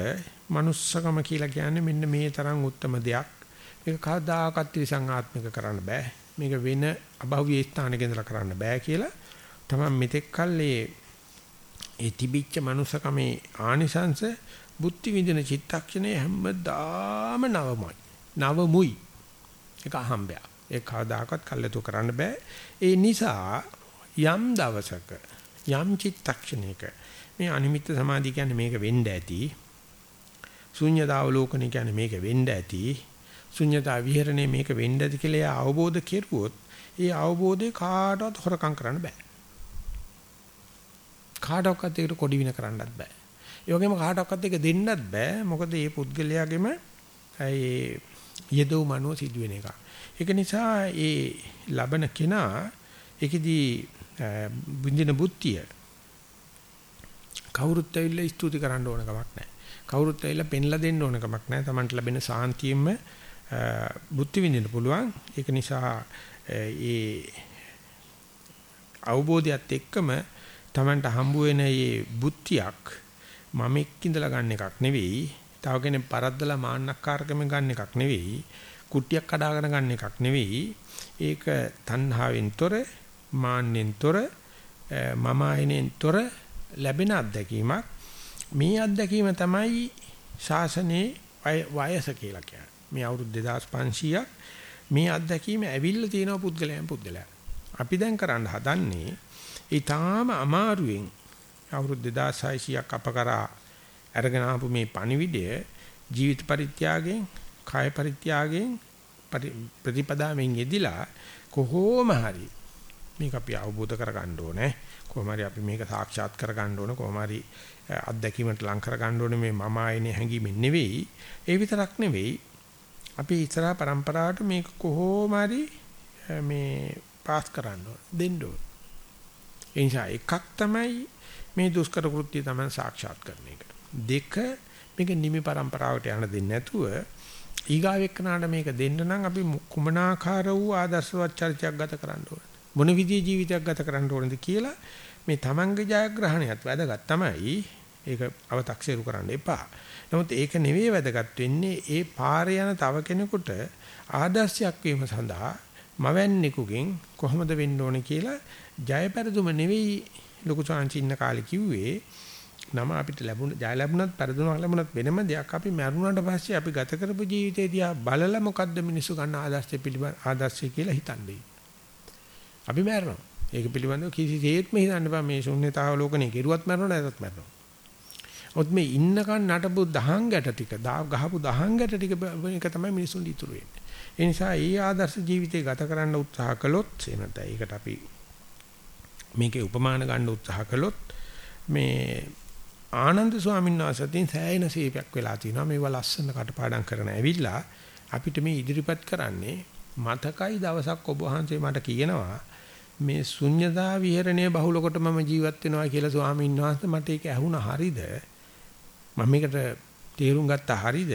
manussකම කියලා කියන්නේ මෙන්න මේ තරම් උත්තරම දෙයක්. මේක කවදාකවත් ත්‍රිසංආත්මික කරන්න බෑ. මේක වෙන අභව්‍ය ස්ථානයක ඉඳලා කරන්න බෑ කියලා තමයි මෙතෙක් කල්ලේ ඒ තිබිච්ච මනුස්සකමේ ආනිසංශ බුද්ධි විඳින චිත්තක්ෂණය හැමදාම නවමයි. නවමුයි. ඒක අහම්බය. ඒ කවදාකවත් කල්ලාතු කරන්න බෑ. ඒ නිසා යම් දවසක යම් චිත්තක්ෂණයක මේ අනිමිත්ත සමාධිය කියන්නේ මේක වෙන්න ඇති. ශුන්‍යතාවලෝකන කියන්නේ මේක වෙන්න ඇති. ශුන්‍යතා විහරණය මේක වෙන්න ඇති කියලා අවබෝධ කෙරුවොත් ඒ අවබෝධය කාටවත් හොරකම් කරන්න බෑ. කාටවත් ඒකට කොඩි වින කරන්නත් බෑ. ඒ වගේම කාටවත් ඒක දෙන්නත් බෑ. මොකද මේ පුද්ගලයාගෙම ඒ යෙදෝ මනෝ සිදුවෙන එක. ඒක නිසා ඒ ලබන කෙනා ඒකෙදී බුද්ධින බුද්ධිය කවුරුත් ඇවිල්ලා ස්තුති කරන්න ඕන කමක් නැහැ. කවුරුත් ඇවිල්ලා පෙන්ලා දෙන්න ඕන කමක් නැහැ. Tamanට ලැබෙන සාන්තියෙම බුද්ධි විඳින්න පුළුවන්. ඒක නිසා ඒ අවබෝධයත් එක්කම Tamanට හම්බ වෙන මේ බුද්ධියක් මම එක්කින්දලා ගන්න එකක් නෙවෙයි. තව කෙනෙක් පරද්දලා මාන්නක්කාරකම ගන්න එකක් නෙවෙයි. කුට්ටියක් කඩාගෙන ගන්න එකක් නෙවෙයි. ඒක තණ්හාවෙන් තොර, මාන්නෙන් තොර, මම ආයෙනෙන් තොර ලැබෙන අත්දැකීමක්. මේ අත්දැකීම තමයි ශාසනයේ වයස කියලා කියන්නේ. මේ අවුරුදු 2500ක් මේ අත්දැකීම ඇවිල්ලා තියෙන පුද්ගලයන් පුද්ගලයා. අපි දැන් කරන්න හදන්නේ ඊටාම අමාරුවෙන් අවුරුදු 2600ක් අප කරා අරගෙන ආපු මේ පණිවිඩය ජීවිත පරිත්‍යාගයෙන් කාය පරිත්‍යාගයෙන් ප්‍රතිපදාවෙන් යෙදිලා කොහොම හරි මේක අපි අවබෝධ කරගන්න ඕනේ. කොහොම හරි අපි මේක සාක්ෂාත් කරගන්න ඕනේ. කොහොම හරි අත්දැකීමට ලං කරගන්න ඕනේ මේ මම ආයනේ හැංගීමෙන් නෙවෙයි. ඒ විතරක් නෙවෙයි. අපි ඉස්සරහා પરම්පරාවට මේක කොහොම හරි මේ පාස් කරන්න ඕනේ. දෙන්න ඕනේ. ඒ නිසා එකක් තමයි මේ දුෂ්කර කෘත්‍ය තමයි සාක්ෂාත් කරන එක. දෙක මේක නිමි પરම්පරාවට යන්න දෙන්නේ නැතුව ඊගාව එක්කනට මේක දෙන්න නම් අපි කුමනාකාර වූ ආදර්ශවත් චරිතයක් ගත කරන්න ඕනේ. මොන විදිහේ ජීවිතයක් ගත කරන්න ඕනද කියලා මේ තමන්ගේ ජයග්‍රහණයත් වැදගත් තමයි. ඒක අව탁සීරු කරන්න එපා. නමුත් ඒක නෙවෙයි වැදගත් වෙන්නේ ඒ පාරේ යන තව කෙනෙකුට ආදර්ශයක් වීම සඳහා මවන්නේකුගෙන් කොහොමද වෙන්න ඕනේ කියලා ජයපරදුම නෙවෙයි ලොකු සාංචින්න කාලේ කිව්වේ නම අපිට ලැබුණ ජය ලැබුණත් පරදුනක් ලැබුණත් වෙනම දෙයක් අපි මරුණාට පස්සේ අපි ගත කරපු ජීවිතේ දිහා බලලා මොකද්ද මිනිස්සු ගන්න ආදර්ශය පිළිබඳ ආදර්ශය කියලා හිතන්නේ. අපි මරනවා. ඒක පිළිබඳව කිසිසේත්ම හිතන්න බෑ මේ ශුන්‍යතාව ලෝකනේ කෙරුවත් මරනවා නැතත් මරනවා. ඔත් මේ ඉන්නකන් නටපු දහං ගැට ටික ගහපු දහං ගැට ටික එක තමයි මිනිසුන් ඉතුරු වෙන්නේ. ඒ නිසා ඊ ආදර්ශ ජීවිතය ගත කරන්න උත්සාහ කළොත් එනත ඒකට අපි මේකේ උපමාන ගන්න උත්සාහ කළොත් මේ ආනන්ද ස්වාමීන් වහන්සේටින් සෑහෙන සීපයක් වෙලා තිනවා මේවා ලස්සන කටපාඩම් කරන ඇවිල්ලා අපිට මේ ඉදිරිපත් කරන්නේ මතකයි දවසක් ඔබ වහන්සේ මට කියනවා මේ ශුන්‍යතා විහරණය බහුල කොට මම ජීවත් වෙනවා කියලා ස්වාමීන් වහන්සේ මට ඒක ඇහුණා හරිද? මම මේකට තේරුම් ගත්තා හරිද?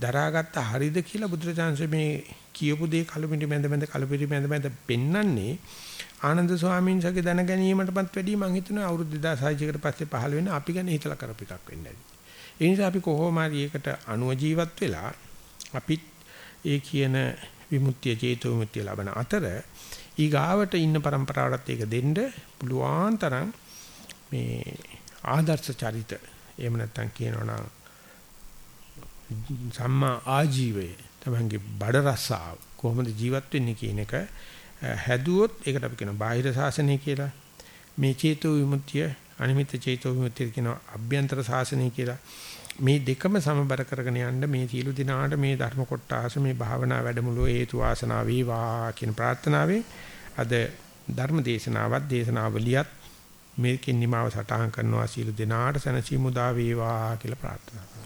දරාගත්තා හරිද කියලා බුදුරජාන්සේ මේ කියපු දේ කලපිටි මැද මැද කලපිටි මැද මැද පෙන්වන්නේ ආනන්ද ස්වාමීන් වහන්සේගේ දැන ගැනීමටපත් වැඩි මම හිතනවා අවුරුදු 2600 කට පස්සේ පහළ වෙන අපි ගැන හිතලා කරපු එකක් වෙන්න ඇති. ඒ නිසා අපි කොහොම හරි ඒකට අනුව ජීවත් වෙලා අපිත් ඒ කියන විමුක්තිය චේතෝ විමුක්තිය ලබන අතර ඊගාවට ඉන්න પરම්පරාවටත් ඒක දෙන්න පුළුවන් තරම් මේ ආදර්ශ චරිත එහෙම නැත්නම් කියනවනම් සම්මා ආජීවය තමන්ගේ බඩ රස්සාව කොහොමද ජීවත් වෙන්නේ කියන එක හැදුවොත් ඒකට අපි කියන බාහිර සාසනය කියලා. මේ චේතෝ විමුක්තිය අනිමිත් චේතෝ විමුක්තිය කියන අභ්‍යන්තර සාසනය කියලා මේ දෙකම සමබර කරගෙන යන්න මේ සීළු දිනාට මේ ධර්ම කොටාස මේ භාවනා වැඩමුළුව හේතු වාසනා වේවා කියන ප්‍රාර්ථනාවෙන් අද ධර්ම දේශනාවත් දේශනාවලියත් මේකෙන් නිමාව සටහන් කරනවා. සීළු දිනාට සනසීමු දා වේවා කියලා ප්‍රාර්ථනා